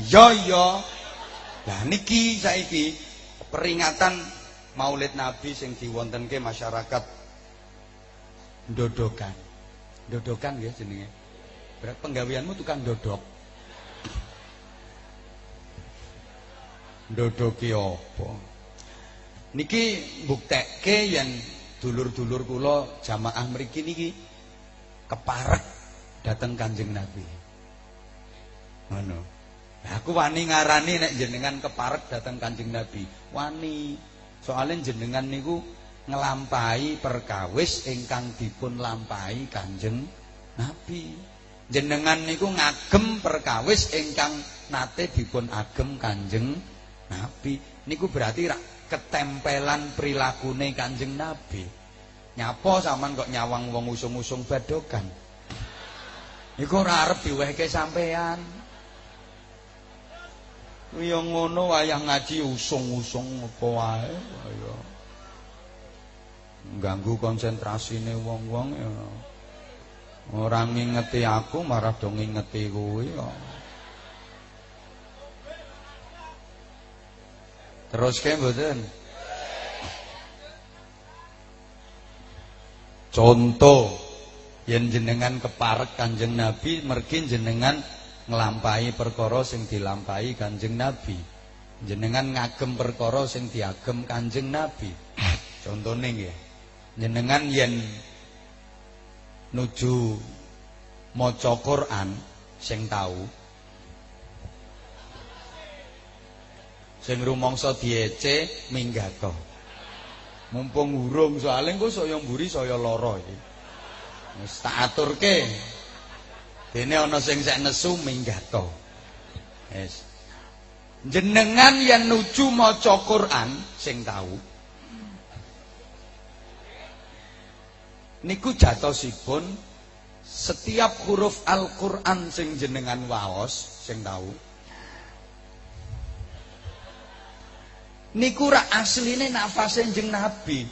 Yo yo. Lah niki saiki peringatan Maulid Nabi sing diwontenke masyarakat Dodokan. Dodokan ya jenenge. Berat penggaweanmu tukang dodok. Dodoki apa? Niki buktekke yen dulur-dulur kula jamaah mriki niki keparek dateng Kanjeng Nabi. Ngono. Aku wani ngarani nek jenengan keparek dateng Kanjeng Nabi. Wani. Soalnya jenengan niku ngelampahi perkawis ingkang dipun lampahi Kanjeng Nabi. Jenengan niku ngagem perkawis ingkang nate dipun agem Kanjeng Nabi. Niku berarti rak ketempelan prilakune Kanjeng Nabi. Nyapa sampean kok nyawang wong usung-usung badokan. Iku ora arep diwehke sampean. Kuwi ngono wayah ngaji usung-usung apa wae. Ganggu konsentrasine wong-wong ya. Ora ngingeti aku marah do ngingeti ya. Terus ke mboten? Contoh yen jenengan keparek Kanjeng Nabi mergi jenengan nglampahi perkara sing dilampahi Kanjeng Nabi. Jenengan ngagem perkara sing diagem Kanjeng Nabi. Contone nggih. Jenengan yen nuju maca Quran sing tahu sing rumangsa diece minggato mumpung urung soalnya engko saya mburi saya lara iki. Wis tak aturke. Dene ana sing sek nesu minggato wis. Jenengan yen nuju maca Quran sing tahu niku jatosipun setiap huruf Al-Qur'an sing jenengan waos sing tahu niku ra asline nafase jeneng Nabi.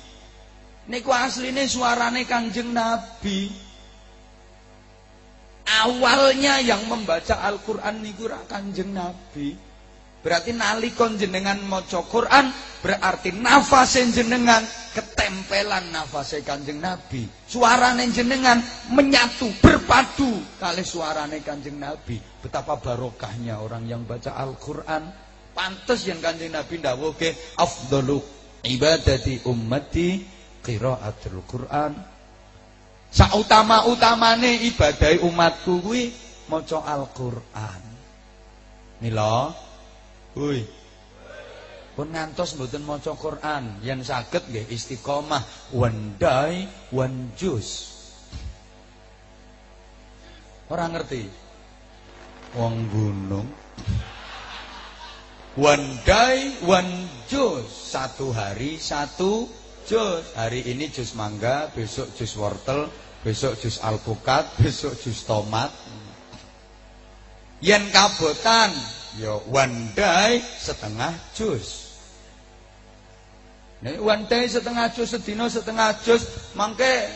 Niku asline suarane Kanjeng Nabi. Awalnya yang membaca Al-Qur'an niku ra Kanjeng Nabi Berarti nalikon jenengan maca Quran berarti nafase jenengan ketempelan nafase Kanjeng Nabi. Suarane jenengan menyatu, berpadu kali suarane Kanjeng Nabi. Betapa barokahnya orang yang baca Al-Qur'an. Pantes yang Kanjeng Nabi ndawuhke afdalu ibadati ummati qiraatul Qur'an. Sautama-utamane ibadah umatku maca Al-Qur'an. Mila Hui. Pun ngantos mboten maca Quran, yen saged nggih istiqomah one day one juice. Ora ngerti. Wong gunung. One day one juice. Satu hari satu jus. Hari ini jus mangga, besok jus wortel, besok jus alpukat, <laughs> besok jus tomat. Yen kabotan Ya one day setengah jus. Nek one day setengah jus sedina setengah jus mangke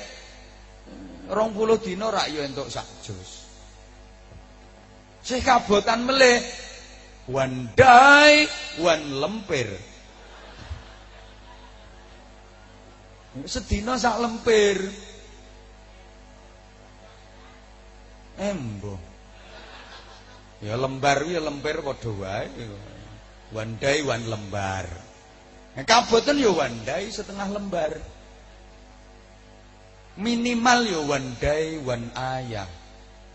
20 dina rak ya entuk sak jus. Sing kabotan melih one day one lempir. Sedina sak lempir. Embo. Ya lembar ya lempir padha wae. One day one lembar. Nah, kaboten ya one day setengah lembar. Minimal ya one day one ayat.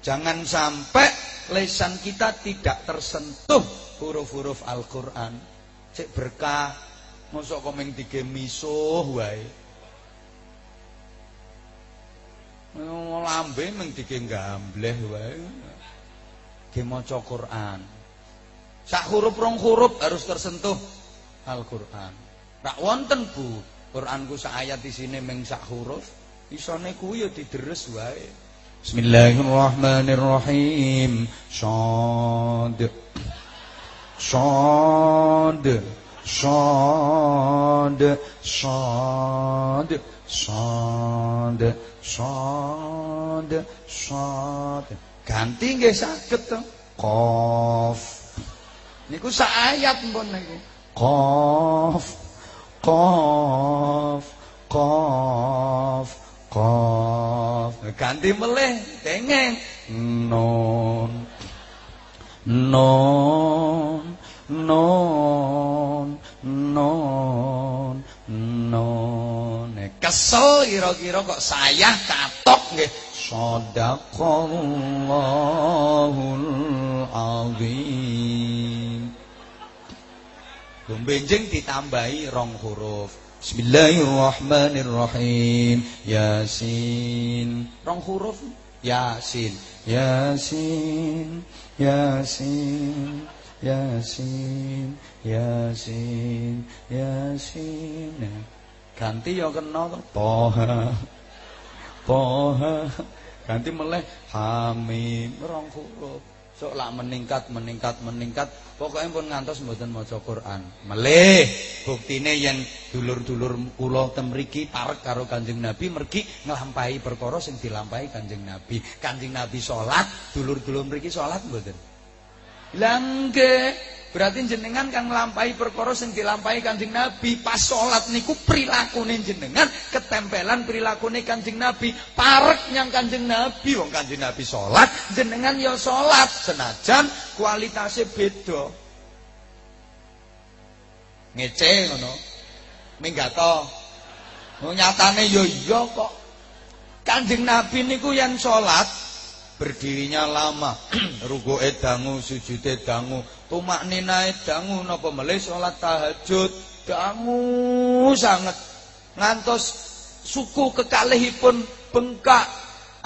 Jangan sampai lesan kita tidak tersentuh huruf-huruf Al-Qur'an. Cek berkah mosok komeng dige misuh wae. Lambe meng dige gambleh wae ge maca Quran. Sak huruf rong huruf harus tersentuh Al-Qur'an. Rak wonten Bu, Qur'anku sak ayat isine meng sak huruf, isone kuwi ya dideres wae. Bismillahirrahmanirrahim. Shad. Shad. Shad. Shad. Shad. Shad. Shad. Ganti nggih saged to. Qaf. Niku sak ayat mpun niki. Qaf. Qaf. Qaf. Qaf. Ganti melih dengeng. Non. Non. Non. Non. Non. Kesel kira-kira kok sayah katok nggih. Sadaqallahul azim. Benjing ditambahi rong huruf. Bismillahirrahmanirrahim. Yasin. Rong huruf Yasin. Yasin. Yasin. Yasin. Yasin. Yasin. Ganti ya kena to. Toha. Toha. Ganti meleh hamim rong huruf. Sok lak meningkat meningkat meningkat pokoknya pun ngantos mboten maca Quran. Melih buktine yen dulur-dulur kula temriki parek karo Kanjeng Nabi mergi nglampahi perkara sing dilampahi Kanjeng Nabi. Kanjeng Nabi salat, dulur-dulur mriki salat mboten? Lah Berarti jenengan kan nglampahi perkara sing dilampahi Kanjeng Nabi. Pas salat niku prilakune jenengan ketempelan prilakune Kanjeng Nabi. Parek nyang Kanjeng Nabi. Wong Kanjeng Nabi salat, jenengan ya salat senajan kualitasnya beda. Ngece ngono. Minggato. Oh, nyatane ya iya kok. Kanjeng Nabi niku yang salat berdirinya lama, <clears throat> rukuke dangu, sujude dangu, tumak ninae dangu napa melih salat tahajud? Dangu sangat ngantos suku kekalihipun bengkak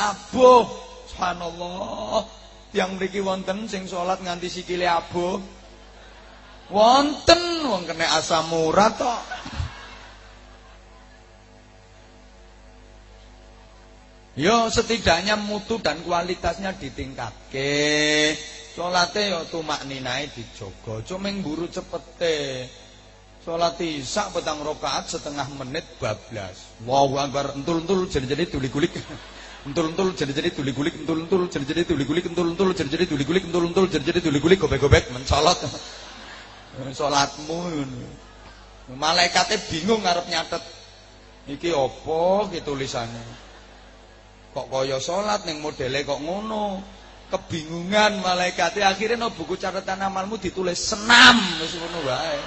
abuh subhanallah. Yang mriki wonten sing salat nganti sikile abuh wonten wong kena asam urat Yo setidaknya mutu dan kualitasnya ditingkatke. Salate yo tumak ninae dijogo. Cuming buru cepete. Salat isya petang rakaat setengah menit bablas. Wow akbar entul-entul jadi-jadi tuli-gulik. Entul-entul jadi-jadi tuli-gulik, entul-entul jadi-jadi tuli-gulik, entul-entul jadi-jadi tuli-gulik, entul-entul jadi-jadi tuli-gulik gobek-gobek mencolot. Salatmu Malaikatnya bingung ngarep nyatet. Iki opo iki tulisannya? Kok kaya salat ning modele kok ngono? Kebingungan malaikat akhirnya no buku catatan amalmu ditulis senam. Wis ngono wae.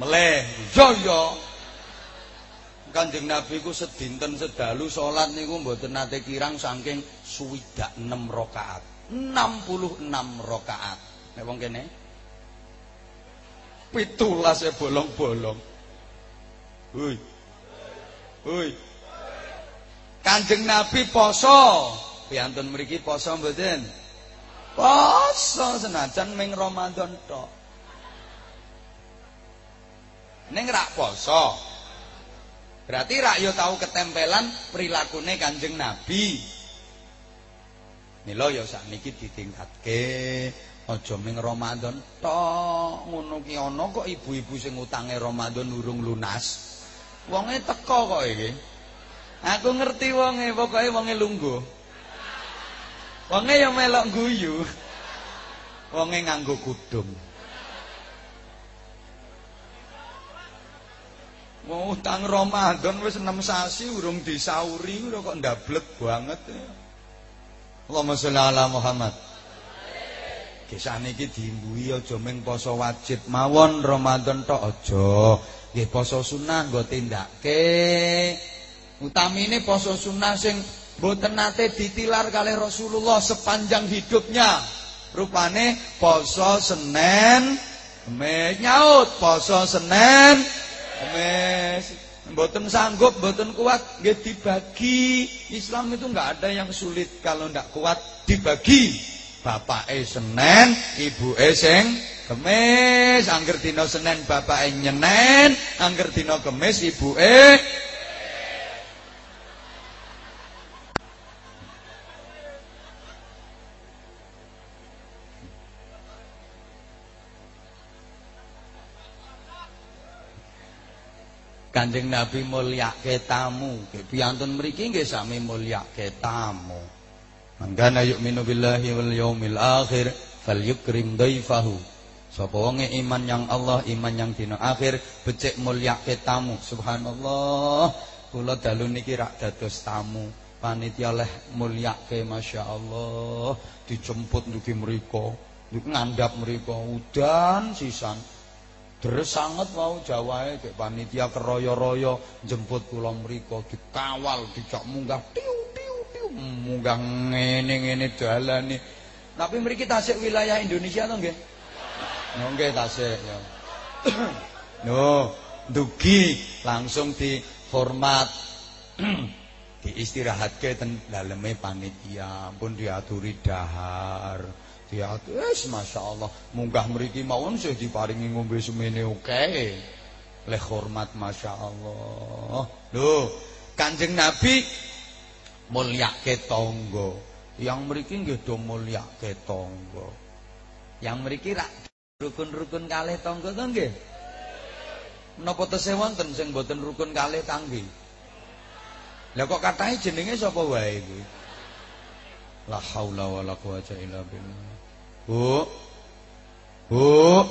Meleh, yo yo Kanjeng Nabi ku sedinten sedalu salat niku mboten nate kirang saking swidak 6 rakaat. 66 rakaat. Nek wong kene 17 e bolong-bolong. Hoi. Hoi. Kanjeng Nabi poso. Piantun mriki poso mboten? Poso senajan ming Ramadan tok. Ning rak poso. Berarti rakyat tahu ketempelan perilakune Kanjeng Nabi. Mila ya sakniki ditingkatke aja ming Ramadan tok ngono ki ana kok ibu-ibu sing utange Ramadan urung lunas. Wonge teko kok iki. Aku ngerti wonge, pokoke wonge lungguh. Wonge ya melok guyu. Wonge nganggo kudung. Mau utang Ramadan wis 6 sasi urung disauri kok ndablek banget. Allahumma sholli ala Muhammad. Kisah niki diimbui aja ming poso wajib mawon Ramadan tok aja. Nggih poso sunah nggo tindake. Utamine poso sunah sing mboten nate ditilar kalih Rasulullah sepanjang hidupnya. Rupane poso Senin, Kamis nyaut poso Senin, Mes, mboten sanggup, mboten kuat, nggih dibagi. Islam itu enggak ada yang sulit kalau ndak kuat dibagi. Bapak e Senin, e sing Kemis, angger dina Senin e nyenen, angger dina Kemis ibu Kanjeng Nabi mulyake tamu. Piantun mriki nggih sami mulyake tamu. Mangkana yu'minu billahi wal yaumil akhir falyukrim dhaifahu. Sapa wonge iman yang Allah, iman yang dina akhir, becik mulyake tamu. Subhanallah. Kula dalu niki rak dados tamu. Panitia leh mulyake masyaallah. Dijemput ndugi mriku. Ngandhap mriku udan sisan. Deres sangat mau jawae kayak panitia keroyo-royo jemput kula mriku dikawal dicok munggah tiu tiu tiu munggah ngene-ngene dalane. Tapi mriki tasik wilayah Indonesia to nggih? Oh nggih tasik ya. <clears throat> No, dugi langsung dihormat. <clears throat> diistirahatke ten panitia pun diaturi dahar. Ya wis masyaallah munggah mriki mawon sih diparingi ngombe semene oke. Le hormat masyaallah. Lho, Kanjeng Nabi mulyake tangga. Yang mriki nggih do mulyake tangga. Yang mriki rak Rukun-rukun kalih tangga to nggih? Menapa tesih wonten sing boten rukun kalih tanggi? Lah kok katahe jenenge sapa wae kuwi? La haula wala quwata illa billah. Bu. Bu.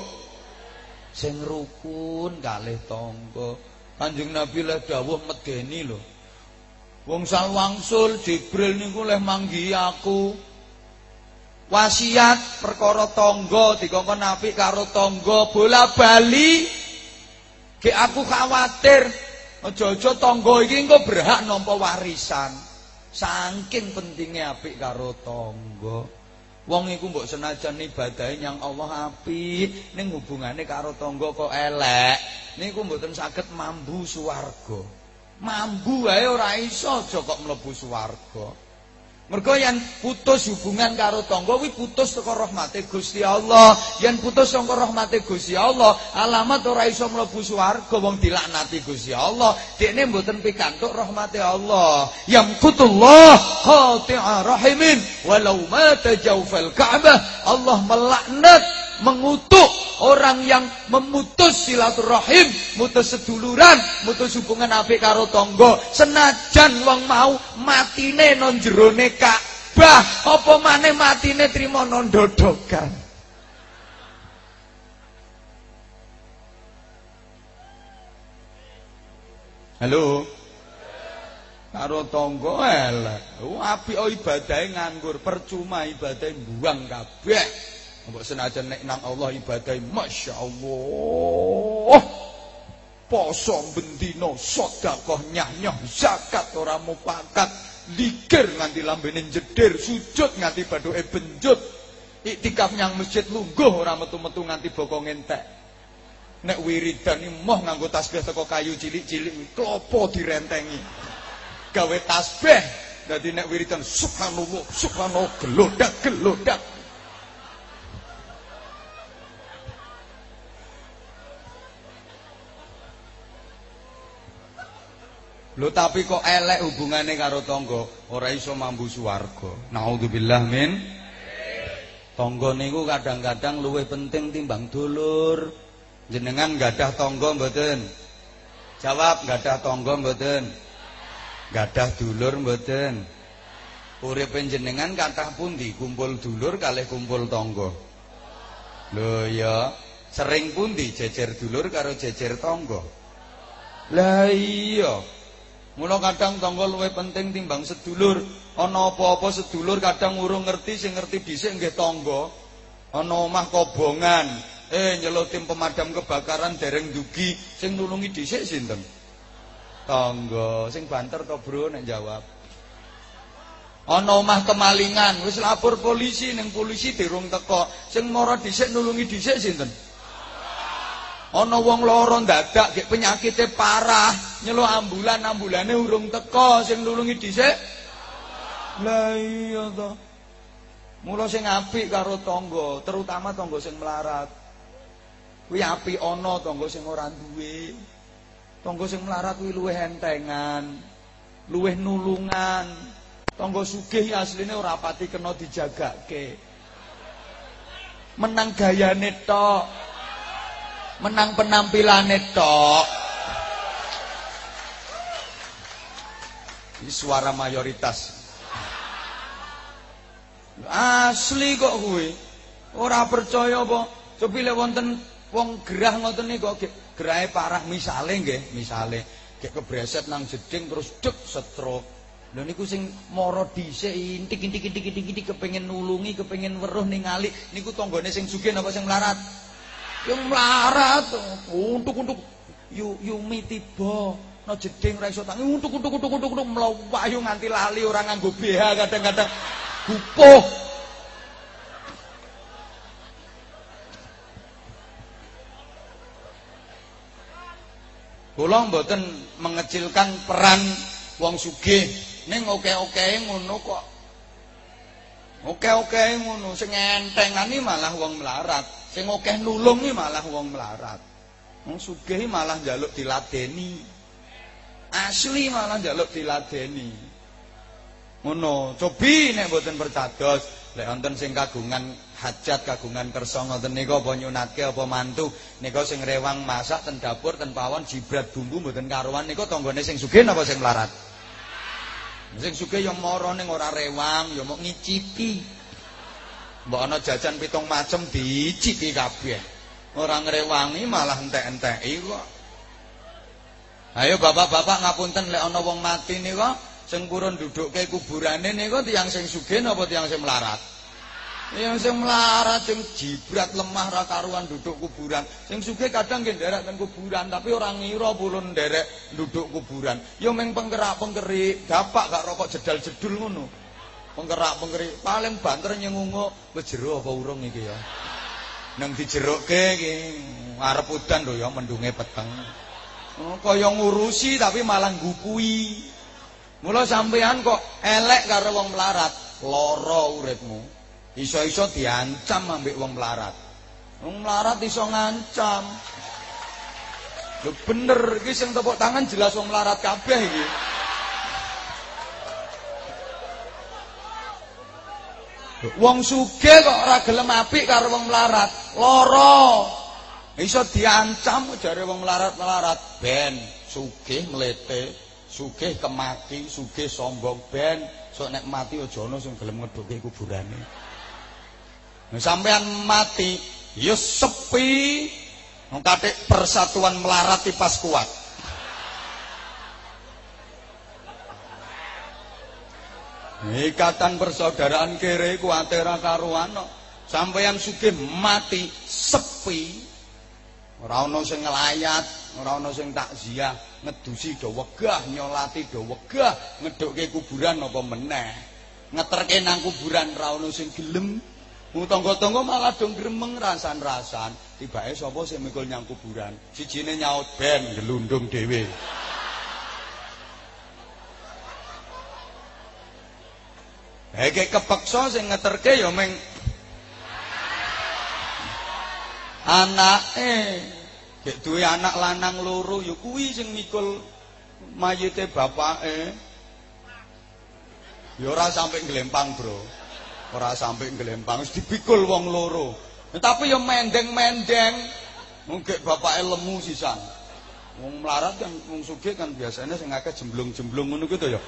Sing rukun kalih tangga. Kanjeng Nabi leh dawuh medeni lho. Wong salwangsul Jibril niku leh manggi aku. Wasiat perkara tangga dikongkon apik karo tangga bola bali. Ki aku khawatir aja-aja tangga iki engko berhak nampa warisan. Saking pentingnya apik karo tangga. Wong iku mbok senajan ibadahe nyang Allah apik, ning hubungane karo tangga kok elek. Niku mboten saged mambu swarga. Mambu wae ora iso aja kok mlebu swarga. Mergo yen putus hubungan karo tangga putus teko rahmate Gusti Allah. Yen putus saka rahmate Gusti Allah, alamat ora iso mlebu swarga wong dilaknati Gusti Allah. Dekne mboten pikantuk rahmate Allah. Yamkutullah qati'a rahimin walau mata jawfal Ka'bah. Allah melaknat mengutuk orang yang memutus silaturahim, mutus seduluran, mutus hubungan apik karo tangga, senajan wong mau matine non jerone Ka'bah, apa maneh matine trima non dodokan. Halo. Karo tangga elek. Apik ibadahe nganggur, percuma ibadahe buang kabeh. Mbok senajan nek nang Allah ibadah Masya Allah. Poso bendino Sodakoh nyah-nyah Zakat ora mupakat. Likir nganti lambene jedir Sujud nganti badoke benjut. Iktikaf nyang masjid lungguh Ora metu-metu nganti bokong entek Nek wiridan moh nganggo tasbih teko kayu cilik-cilik Klopo direntengi. Gawe tasbih Jadi nek wiridan subhanallah subhanallah gelodak gelodak Lho tapi kok elek hubungane karo tangga, ora iso mambu swarga. Nauzubillah min. Tangga niku kadang-kadang luwih penting timbang dulur. Jenengan gadah tangga mboten? Jawab, gadah tangga mboten? Gadah dulur mboten? Urip jenengan kathah pundi? Kumpul dulur kalih kumpul tangga. Lho ya, sering pundi jejer dulur karo jejer tangga? Lah iya. Mula kadang tangga luwih penting timbang sedulur. Ana apa-apa sedulur kadang urung ngerti sing ngerti dhisik nggih tangga. Ana omah kobongan, eh nyeluk tim pemadam kebakaran dereng dugi, sing nulungi dhisik sinten? Tangga. Sing banter to, Bro, nek jawab. Ana omah kemalingan, wis lapor polisi ning polisi dirung teko. Sing mara dhisik nulungi dhisik sinten? Ana wong lara dadak gek penyakite parah, nyeluk ambulan, ambulane urung teko, sing nulungi dhisik. Lah iya to. Mula sing apik karo tangga, terutama tangga sing melarat. Kuwi apik ana tangga sing ora duwe. Tangga sing melarat kuwi luwih entengan, luwih nulungan. Tangga sugih asline ora pati kena dijagake. Menang gayane tok menang penampilane tok. Ini suara mayoritas. Asli kok kuwi. Ora percaya apa? Coba wonten wong gerah ngoten niku kok gerahe parah misale nggih, misale gek kebreset nang jeding terus dek stroke. Lha niku sing mara dhisik intik-intik-intik-intik kepengin nulungi, kepengin weruh ningali niku tanggane sing sugih napa sing melarat? Yang melarat, untuk-untuk. Yu yumi tiba. No jeding ra iso tangi untuk untuk untuk. Untuk untuk mlayu nganti lali orang nganggo BH kadang-kadang. Gupuh. Kula mboten mengecilkan peran wong sugih. Ning oke-oke ngono kok. Oke-oke ngono sing entengani malah wong melarat. Sing akeh iki malah wong melarat. Wong sugih malah njaluk diladeni. Asli malah njaluk diladeni. Ngono, cobi nek mboten percados, lek wonten sing kagungan hajat kagungan kersa ngoten nika apa nyunatke apa mantu nika sing rewang masak ten dapur ten pawon jibrat bumbu mboten karuan nika tanggane sing sugih napa sing melarat sing sugih ya mara ning ora rewang ya mok ngicipi mbok ana jajan pitung macem dicipi kabeh ora ngrewangi malah entek-enteki kok ayo bapak-bapak ngapunten lek ana wong mati nika sing purun dudukke kuburane nika tiyang sing sugih napa tiyang sing melarat Yang sing melarat sing jibrat lemah ra karuan duduk kuburan. Sing sugih kadang nggih nderek teng kuburan tapi orang ngira purun nderek duduk kuburan. Ya meng penggerak-penggerik, dapak gak rokok jedal-jedul ngono. Penggerak-penggerik paling banter nyengunguk wis jero apa urung iki ya. Nang dijerukke iki arep udan lho ya mendunge peteng. Oh, kaya ngurusi tapi malah ngupui. Mula sampean kok elek karo wong melarat, lara uripmu. Iso-iso diancam ambek wong melarat. Wong melarat iso ngancam. Lho bener iki sing tepuk tangan jelas wong melarat kabeh iki. Wong sugih kok ora gelem apik karo wong melarat, lara. Iso diancam jare wong melarat-melarat. Ben sugih mlete, sugih kemati, sugih sombong. Ben sok nek mati aja ana sing gelem ngeduke kuburane. sampean mati ya sepi. Ngkatik persatuan melarati pas kuat ikatan persaudaraan kere kuatera karuan sampean sugih mati sepi ora ana sing ngelayat ora ana sing takziah ngedusi do wegah nyolati do wegah ngedukke kuburan apa meneh ngeterke nang kuburan ora ana sing gelem tangga-tangga malah dong gremeng rasan-rasan. Tibake sapa sing mikul nyang kuburan? Sijine nyaut ben gelundung dhewe. Heke kepeksa sing ngeterke ya meng anake. Gek duwe anak lanang loro ya kuwi sing mikul mayite bapake. Ya ora sampe glempang, Bro. ora sampai ngelempang wis dipikul wong loro tapi ya mendeng-mendeng mungkin bapak lemu sisan wong melarat kan wong sugih kan biasanya sing akeh jemblung-jemblung ngono gitu ya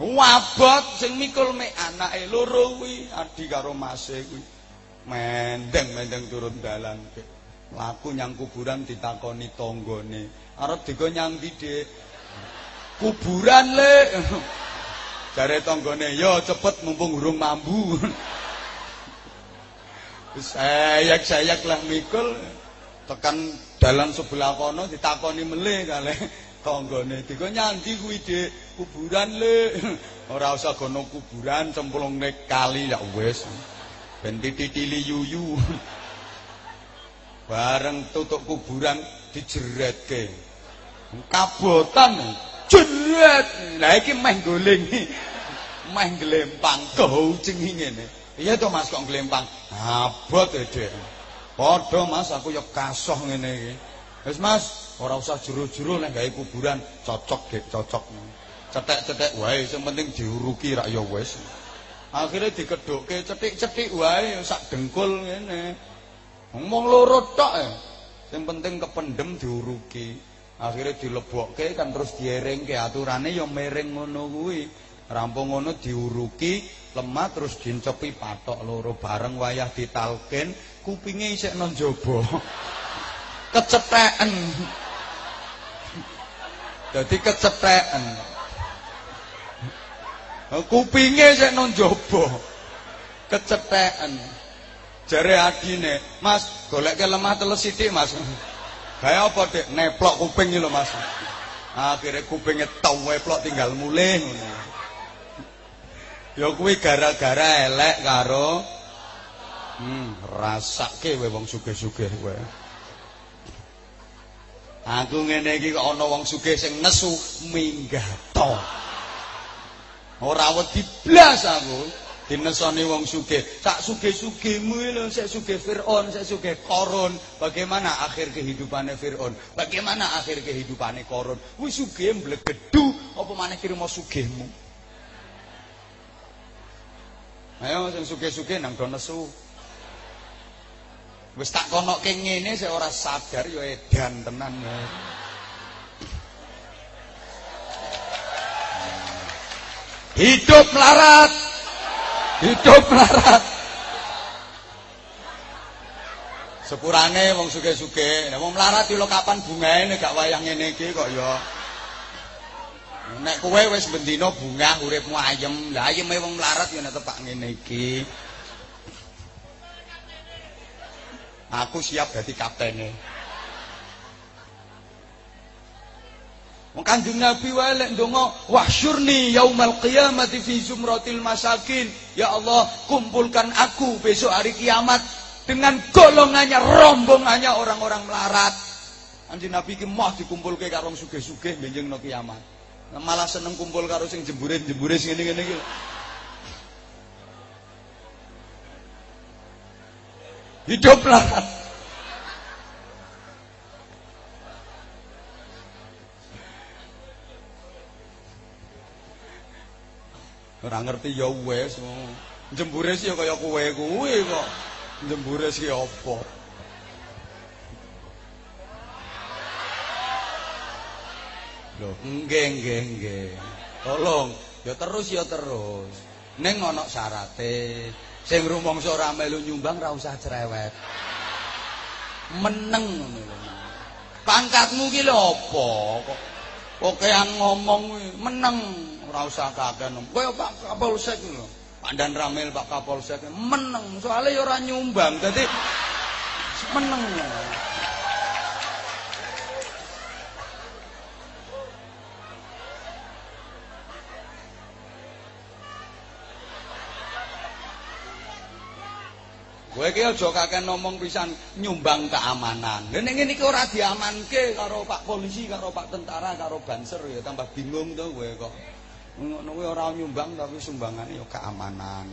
wabot sing mikul mek anake loro kuwi adi karo mase kuwi. Mendeng-mendeng turun dalan laku nyang kuburan ditakoni tanggane arep digo nyang ndi kuburan le <laughs> Jare tanggane, "Yo cepet mumpung urung mambu." <laughs> Sayak-sayak lah mikul. Tekan dalan sebelah kono ditakoni melih kalih tanggane. Diko nyandi kuwi, Dik? Kuburan, Le. <laughs> Ora usah gono kuburan, cemplung nek kali ya wis. Ben titili yuyu. <laughs> Bareng tutuk kuburan dijeretke. Kabotan. jeret. Lah iki meh guling. <laughs> Meh glempang goucing ngene. Iya to Mas kok glempang. Abot e, Dek. Padha Mas aku ya kasoh ngene iki. Wis Mas, ora usah juru-juru nek gawe kuburan, cocok Dek, cocok. Cetek-cetek wae, sing penting diuruki rak ya wis. Akhire dikedhukke cetik-cetik wae sak dengkul ngene. Ngomong loro tok e. Sing penting kependem diuruki. akhirnya dilebokke kan terus dieringke aturane ya miring ngono kuwi rampung ngono diuruki lemah terus dincepi patok loro bareng wayah ditalken kupinge isih jaba <laughs> kecetheken dadi kecetheken kupinge isih nang jaba kecetheken jare adine mas goleke lemah teles sithik mas Kayak apa dek neplok kuping lho Mas. Akhirnya kupingnya plok tinggal mulih ngono. Ya kuwi gara-gara elek karo hmm rasake kowe wong sugih-sugih kowe. Aku ngene iki kok ana wong sugih sing nesu minggato. Ora wedi blas aku. dinesoni wong sugih sak sugih-sugihmu lho sik sugih Firaun sik sugih Korun bagaimana akhir kehidupannya Firaun bagaimana akhir kehidupannya Korun wis sugih mblegedu apa maneh kirimo sugihmu Ayo sing suge-suge nang do nesu. Wis tak konokke ngene sik ora sadar ya edan tenan. Hidup melarat. Hidup melarat. Sepurane wong suge-suge, wong melarat lho kapan bungae nek gak wayang ngene iki kok ya. Nek kowe wis bendina bungah uripmu ayem, lah ayeme wong melarat ya nek tepak ngene iki. Aku siap dadi kaptene. Wong Kanjeng Nabi wae lek ndonga wahsyurni yaumal qiyamati fi zumratil masakin. Ya Allah, kumpulkan aku besok hari kiamat dengan golongannya rombongannya orang-orang melarat. Kanjeng Nabi ki mau dikumpulke karo sugih-sugih benjing no kiamat. Malah seneng kumpul karo sing jemburin-jemburin ngene-ngene. Hidup melarat. Ora ngerti ya wis. Jembure sih ya kaya kowe kuwi kok. Jembure sih apa? Loh, nggih nggih nggih. Tolong, ya terus ya terus. Ning ana syarate. Sing rumangsa ora melu nyumbang ora usah cerewet. Meneng ngono lho. Pangkatmu ki lho apa kok kokean ngomong meneng ora usah nom. Kowe Pak Kapolsek lho. Pandan Ramil Pak Kapolsek meneng soalnya ya ora nyumbang. Dadi meneng. Kowe iki aja kakek ngomong pisan nyumbang keamanan. Lha ning ngene iki ora diamanke karo Pak polisi, karo Pak tentara, karo banser ya tambah bingung to kowe kok. Ngono kuwi ora nyumbang tapi sumbangane ya keamanan.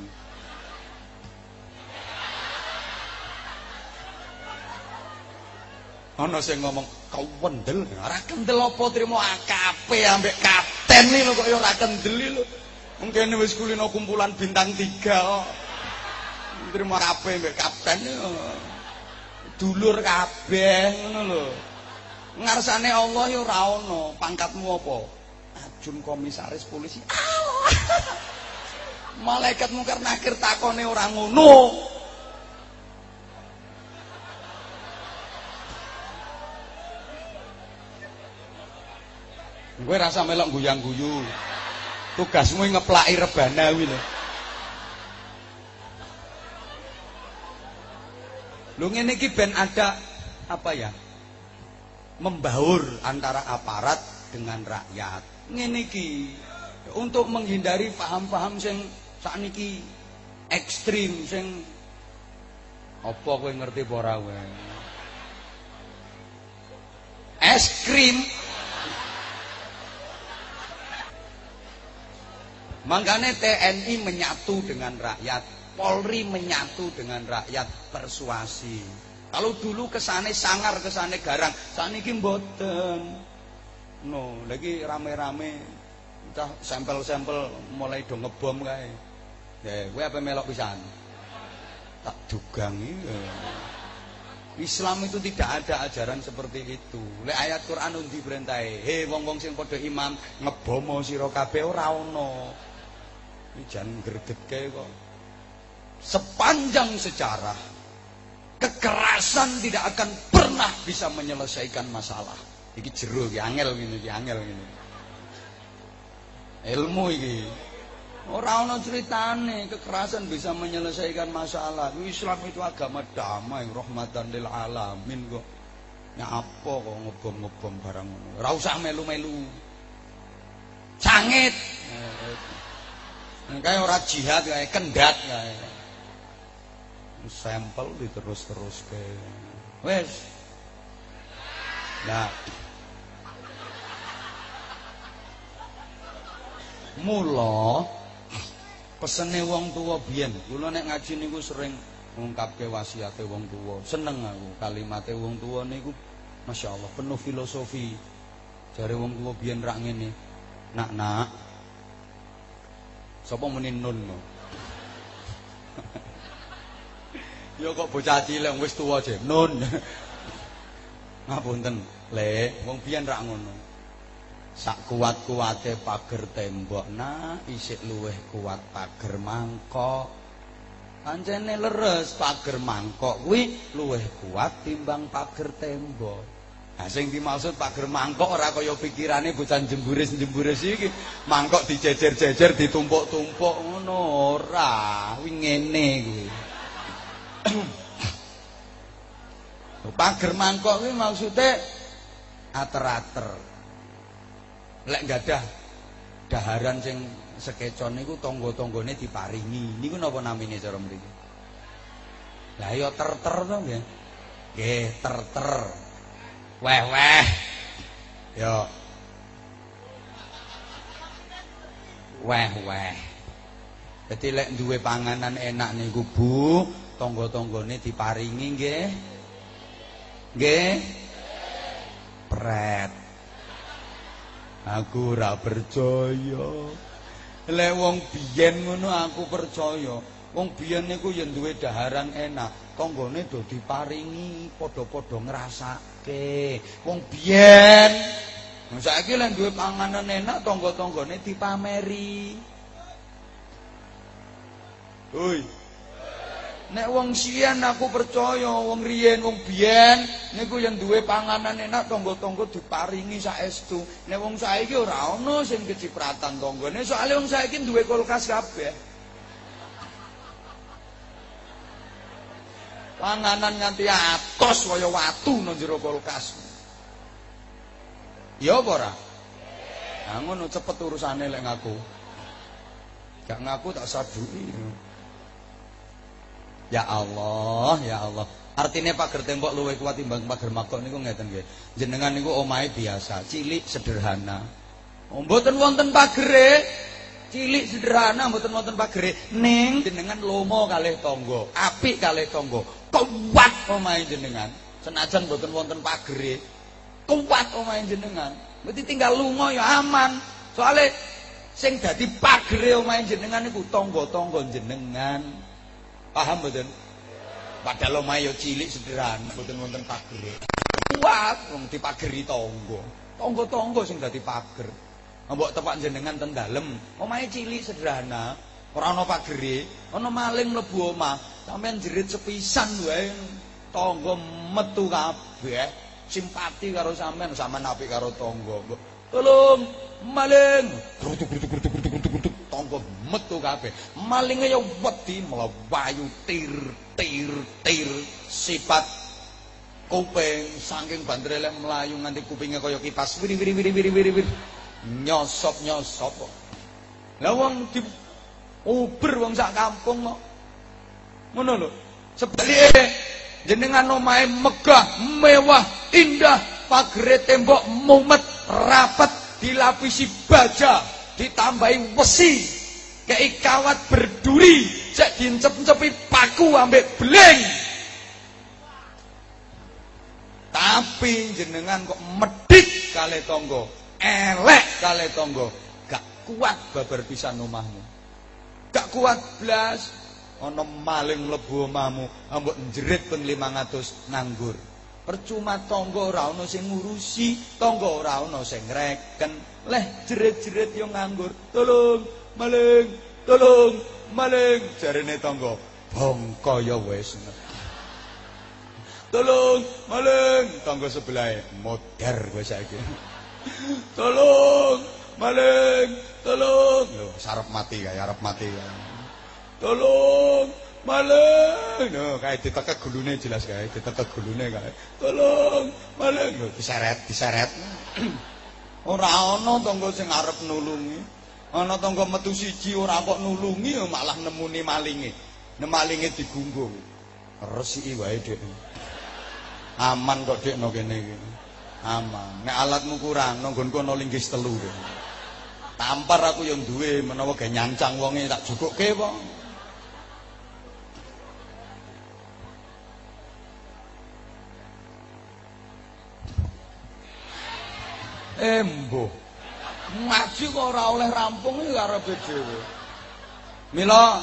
Ana sing ngomong kau wendel, ora kendel apa trimo AKP ambek kapten iki kok ya ora kendel lho. Mungkin wis kulino kumpulan bintang 3 kok. Trimo AKP ambek kapten dulur kabeh ngono lho. Ngarsane Allah ya ora ana, pangkatmu apa? Ajun komisaris polisi. <laughs> Malaikat mungkar nakir takone ora ngono. Kowe rasa melok guyang-guyu. Tugasmu ngeplaki rebana kuwi lho. Lho ngene iki ben ada apa ya? Membaur antara aparat dengan rakyat. Ngene iki untuk menghindari paham-paham sing sakniki ekstrim sing apa kowe ngerti apa ora? Es krim Makanya TNI menyatu dengan rakyat, Polri menyatu dengan rakyat, persuasi. Kalau dulu kesane sangar, kesane garang, saniki mboten. No, lagi rame-rame entah sampel-sampel mulai do ngebom kae. Ya, kowe apa melok pisan? Tak dugangi. Islam itu tidak ada ajaran seperti itu. Lek ayat Quran undi perintahe, "He wong-wong sing padha imam ngebomo sira kabeh ora ono." Jangan gregetke kok. Sepanjang sejarah kekerasan tidak akan pernah bisa menyelesaikan masalah. Iki jero iki angel ngene iki angel ngene. Ilmu iki. Ora ana ceritane kekerasan bisa menyelesaikan masalah. Islam itu agama damai, rahmatan lil alamin kok. Ya apa kok ngebom-ngebom barang ngono. Ora melu-melu. Sangit. Kayak orang jihad kayak kendat kayak. Sampel diterus-terus ke. Wes. Nah. Mula pesene wong tua biyen, kula nek ngaji niku sering ngungkapke wasiate wong tua. Seneng aku kalimate wong niku Masya Allah penuh filosofi. Jare wong tua biyen rak ngene. Nak nak, Sapa muni nun? <laughs> Ya kok bocah cilik wis tuwa je. Nun. <laughs> Ngapunten, Le, wong biyen rak ngono. Sak kuat-kuate pager tembok, nah isik luweh kuat pager mangkok. Pancene leres pager mangkok kuwi luweh kuat timbang pager tembok. Nah sing dimaksud pager mangkok ora kaya pikirane bocah jemburis-jemburis iki. Mangkok dijejer-jejer, ditumpuk-tumpuk ngono ora. Kuwi ngene kuwi. Pager mangkok kuwi maksude ater-ater. Lek gadah daharan sing sekecon niku tangga-tanggane diparingi. Niku napa namine cara mriki? Lah ya ter-ter to nggih. Nggih, ter-ter. Weh-weh. Ya. Weh-weh. Dadi lek duwe panganan enak niku Bu, tangga-tanggane diparingi nggih. Nggih. Pret. Aku ora percaya. Lek wong biyen ngono aku percaya. Wong biyen niku ya duwe daharan enak, tanggane do diparingi padha-padha ngrasake. Wong biyen saiki lek duwe panganan enak tangga-tanggane dipameri. Hoi. Nek wong sian aku percaya, wong riyen, wong biyen niku yang duwe panganan enak tangga-tangga diparingi saestu. Nek wong saiki ora ana sing kecipratan tanggane, soalé wong saiki duwe kulkas kabeh. Panganan nganti atos kaya watu nang jero kulkas. Ya apa ora? Nah ngono cepet urusane lek ngaku. Gak ngaku tak saduki. Ya Allah, ya Allah. Artinya pagar tembok luwih kuat timbang pagar makok niku ngeten nggih. Jenengan niku omahe biasa, cilik sederhana. Oh, mboten wonten pagere. Cilik sederhana mboten wonten pagere. Ning jenengan lomo kalih tangga, apik kalih tangga. Kuat omahe jenengan. Senajan mboten wonten pagere. Kuat omahe jenengan. Berarti tinggal lunga ya aman. Soale sing dadi pagere omahe jenengan niku tangga-tangga jenengan. Paham mboten? Padahal omahe yo cilik sederhana, mboten wonten pager. Kuat wong dipageri tangga. Tangga-tangga sing dadi pager. Mbok tepak jenengan ten dalem, omahe cilik sederhana, ora ana pagere, ana maling mlebu omah, sampean jerit sepisan wae tangga metu kabeh. Simpati karo sampean, sampean apik karo tangga. Tolong maling. Grutuk grutuk grutuk grutuk tangga metu kabeh. Malinge ya wedi mlayu tir tir tir. Sifat kuping saking bandrelek melayu nganti kupingnya kaya kipas. Wiri wiri wiri wiri wiri nyosop nyosop lah wong di uber wong sak kampung kok. Ngono lho. Sebalike jenengan omahe megah mewah indah pagere tembok mumet rapat dilapisi baja ditambahi besi kayak kawat berduri cek dincep-cepi paku ambek beling. Tapi jenengan kok medit kali tonggo elek kali tonggo gak kuat babar pisan omahmu. Gak kuat blas. Ana maling mlebu omahmu ambek njerit ping 500 nganggur. Percuma tangga ora ana sing ngurusi tangga ora ana sing ngreken leh jerit-jerit yo nganggur. Tolong maling tolong maling. Jarene tangga bongko ya wis. Tolong maling. Tangga sebelah moder kowe saiki. Tolong maling tolong lho sarep mati kae arep mati kae. Tolong maling. No kae ditekek gulune jelas kae ditekek gulune kae. Tolong maling. Lho diseret diseret ora ana tangga sing arep nulungi. Ana tangga metu siji ora kok nulungi malah nemuni malinge. Malinge digunggung. Resiki wae dik. Aman kok dik no kene aman. Nek alatmu kurang nang nggonku ana linggis telu tampar aku yang duwe menawa ge nyancang wonge tak jukukke Embo. Ngaji kok ora oleh rampung iki karepe dhewe. Mila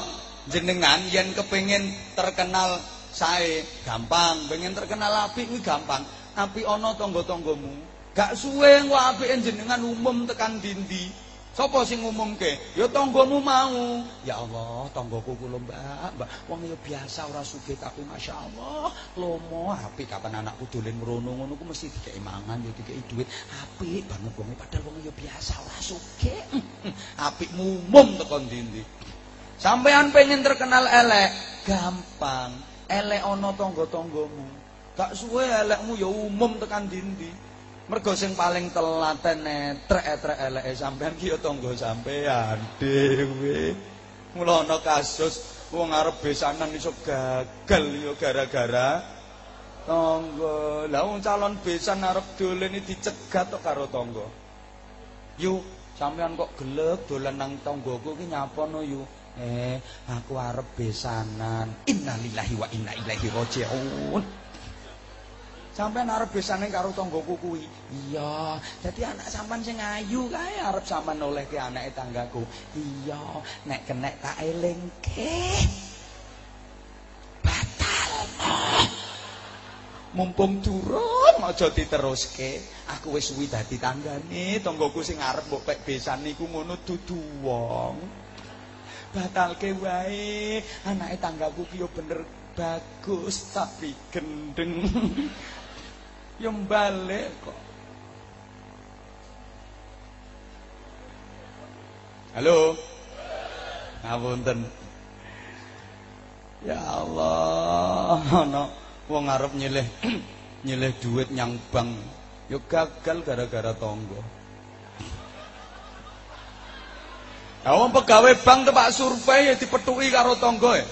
jenengan yen kepengin terkenal sae gampang pengen terkenal apik kuwi gampang apik ana tangga-tanggamu gak suwe engko apike jenengan umum tekan dindi Sapa sing ngumumke? Ya tanggamu mau. Ya Allah, tanggaku kula Mbak, Mbak. Wong ya biasa ora sugih tapi masyaallah lomo apik kapan anakku dolen mrono ngono ku mesti dikeki mangan ya dikeki duit. Apik banget padahal wong ya biasa ora sugih. <laughs> Apik mumum tekan dindi. Sampean pengen terkenal elek, gampang. Elek ana tangga-tanggamu. Gak suwe elekmu ya umum tekan dindi. Mergo sing paling telaten netrek-etrek eleke sampean ki ya tangga sampean dhewe. Mula ana kasus wong arep besanan iso gagal ya gara-gara tangga. Lah wong calon besan arep dolen dicegat tok karo tangga. Yu, sampean kok gelek dolan nang tanggaku ki nyapono yu. Eh, aku arep besanan. Innalillahi wa inna ilaihi raji'un. Sampai arep besane karo tanggoku kuwi. Iya, dadi anak sampean sing ayu kae arep sampean olehke anake tanggaku. Iya, nek kenek tak elingke. Batal. Mumpung turun aja diteruske. Aku wis suwi dadi tanggane, tanggoku sing arep mbok pek besan niku ngono dudu wong. Batalke wae, anake tanggaku yo bener bagus tapi gendeng. Yang balik kok. Halo. Ngapunten. Ya Allah, ana wong arep nyilih <clears throat> nyilih duit nyang bank, yo gagal gara-gara tonggo. Ya pegawai bank tepak survei ya dipetuki karo tonggo ya.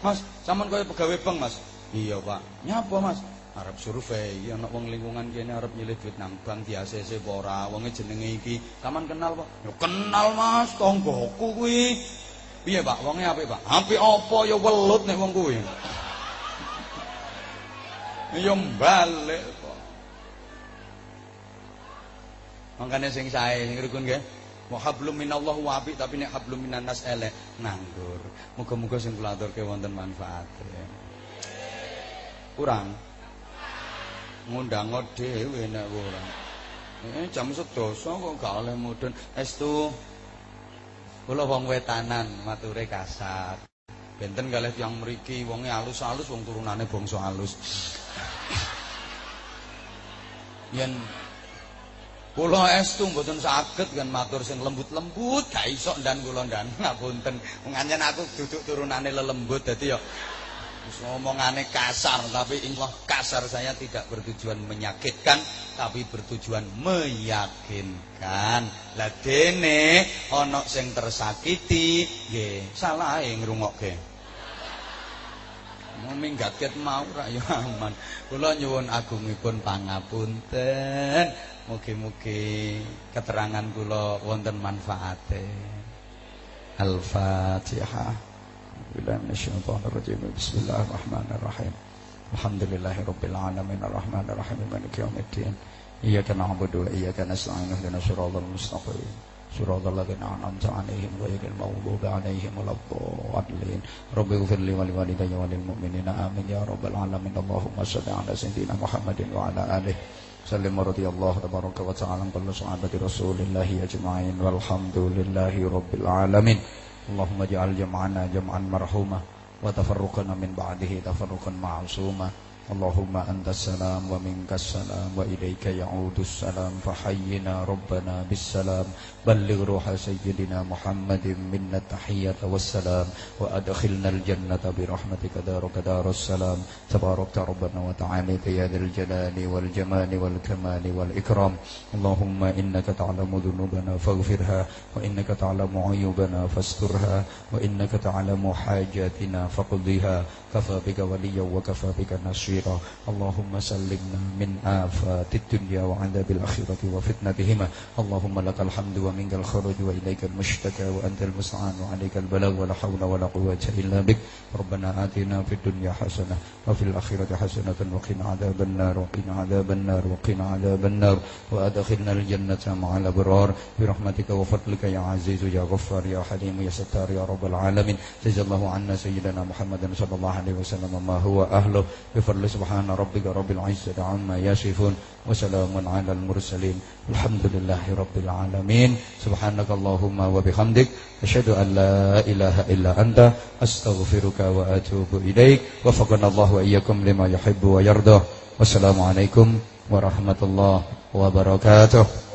Mas, sampean koyo pegawai bank, Mas. Iya, Pak. Nyapa, Mas? Arep survei. Ya ana wong lingkungan kene arep nyilih duit nang bank di ACC apa ora? Wonge jenenge iki. Sampean kenal apa ya kenal Mas. Tanggoku kuwi. Piye Pak? Wonge apik Pak? Apik apa? Ya welut nek wong kuwi. Ya balik kok Makanya sing sae sing rukun nggih. Wa hablum minallah wa tapi nek hablum minan nas elek nganggur. Muga-muga sing kula aturke wonten manfaate. Kurang ngundang dhewe nek ora. Eh jam sedoso kok gak oleh mudun. Estu kula wong wetanan mature kasar. Benten kalih tiyang mriki wonge alus-alus wong turunane bangsa alus. Yen Kula estu mboten saged kan matur sing lembut-lembut gak iso ndan kula ndan ngapunten. Wong aku duduk turunane lelembut dadi ya ngomongane kasar tapi insya kasar saya tidak bertujuan menyakitkan tapi bertujuan meyakinkan. Lah dene ana sing tersakiti nggih salah e ngrungokke. Mau minggat ket mau ra ya aman. Kula nyuwun agungipun pangapunten. Mugi-mugi keterangan kula wonten manfaate. Al-fatihah بالله من الشيطان الرجيم بسم الله الرحمن الرحيم الحمد لله رب العالمين الرحمن الرحيم مالك يوم الدين إياك نعبد وإياك نستعين اهدنا الصراط المستقيم صراط الذين أنعمت عليهم غير المغضوب عليهم ولا الضالين رب اغفر لي ولوالدي وللمؤمنين آمين يا رب العالمين اللهم صل على سيدنا محمد وعلى آله سلم رضي الله تبارك وتعالى عن كل صحابة رسول الله أجمعين والحمد لله رب العالمين اللهم اجعل جمعنا جمعا مرحوما وتفرقنا من بعده تفرقا معصوما اللهم أنت السلام ومنك السلام وإليك يعود السلام فحينا ربنا بالسلام بلغ روح سيدنا محمد منا التحية والسلام وأدخلنا الجنة برحمتك دارك دار السلام. تبارك ربنا وتعالى يا ذا الجلال والجمال والكمال والإكرام. اللهم إنك تعلم ذنوبنا فاغفرها وإنك تعلم عيوبنا فاسترها وإنك تعلم حاجاتنا فقضيها. كفى بك وليا وكفى بك نصيرا. اللهم سلمنا من آفات الدنيا وعذاب الآخرة وفتنتهما. اللهم لك الحمد ومنك الخروج وإليك المشتكى وأنت المستعان وعليك البلاغ ولا حول ولا قوة إلا بك. ربنا آتنا في الدنيا حسنة وفي الآخرة حسنة وقنا عذاب النار وقنا عذاب النار وقنا عذاب النار. وأدخلنا الجنة مع الأبرار. برحمتك وفضلك يا عزيز يا غفار يا حليم يا ستار يا رب العالمين. جزا الله عنا سيدنا محمد صلى الله عليه وسلم ما هو أهله. بفضل سبحان ربك رب العزة عما يصفون. Wassalamu'alaikum alal mursalin alamin subhanakallahumma wa bihamdik asyhadu an la ilaha illa anta astaghfiruka wa atubu ilaik wa iyyakum lima yuhibbu wa yardah alaikum warahmatullahi wabarakatuh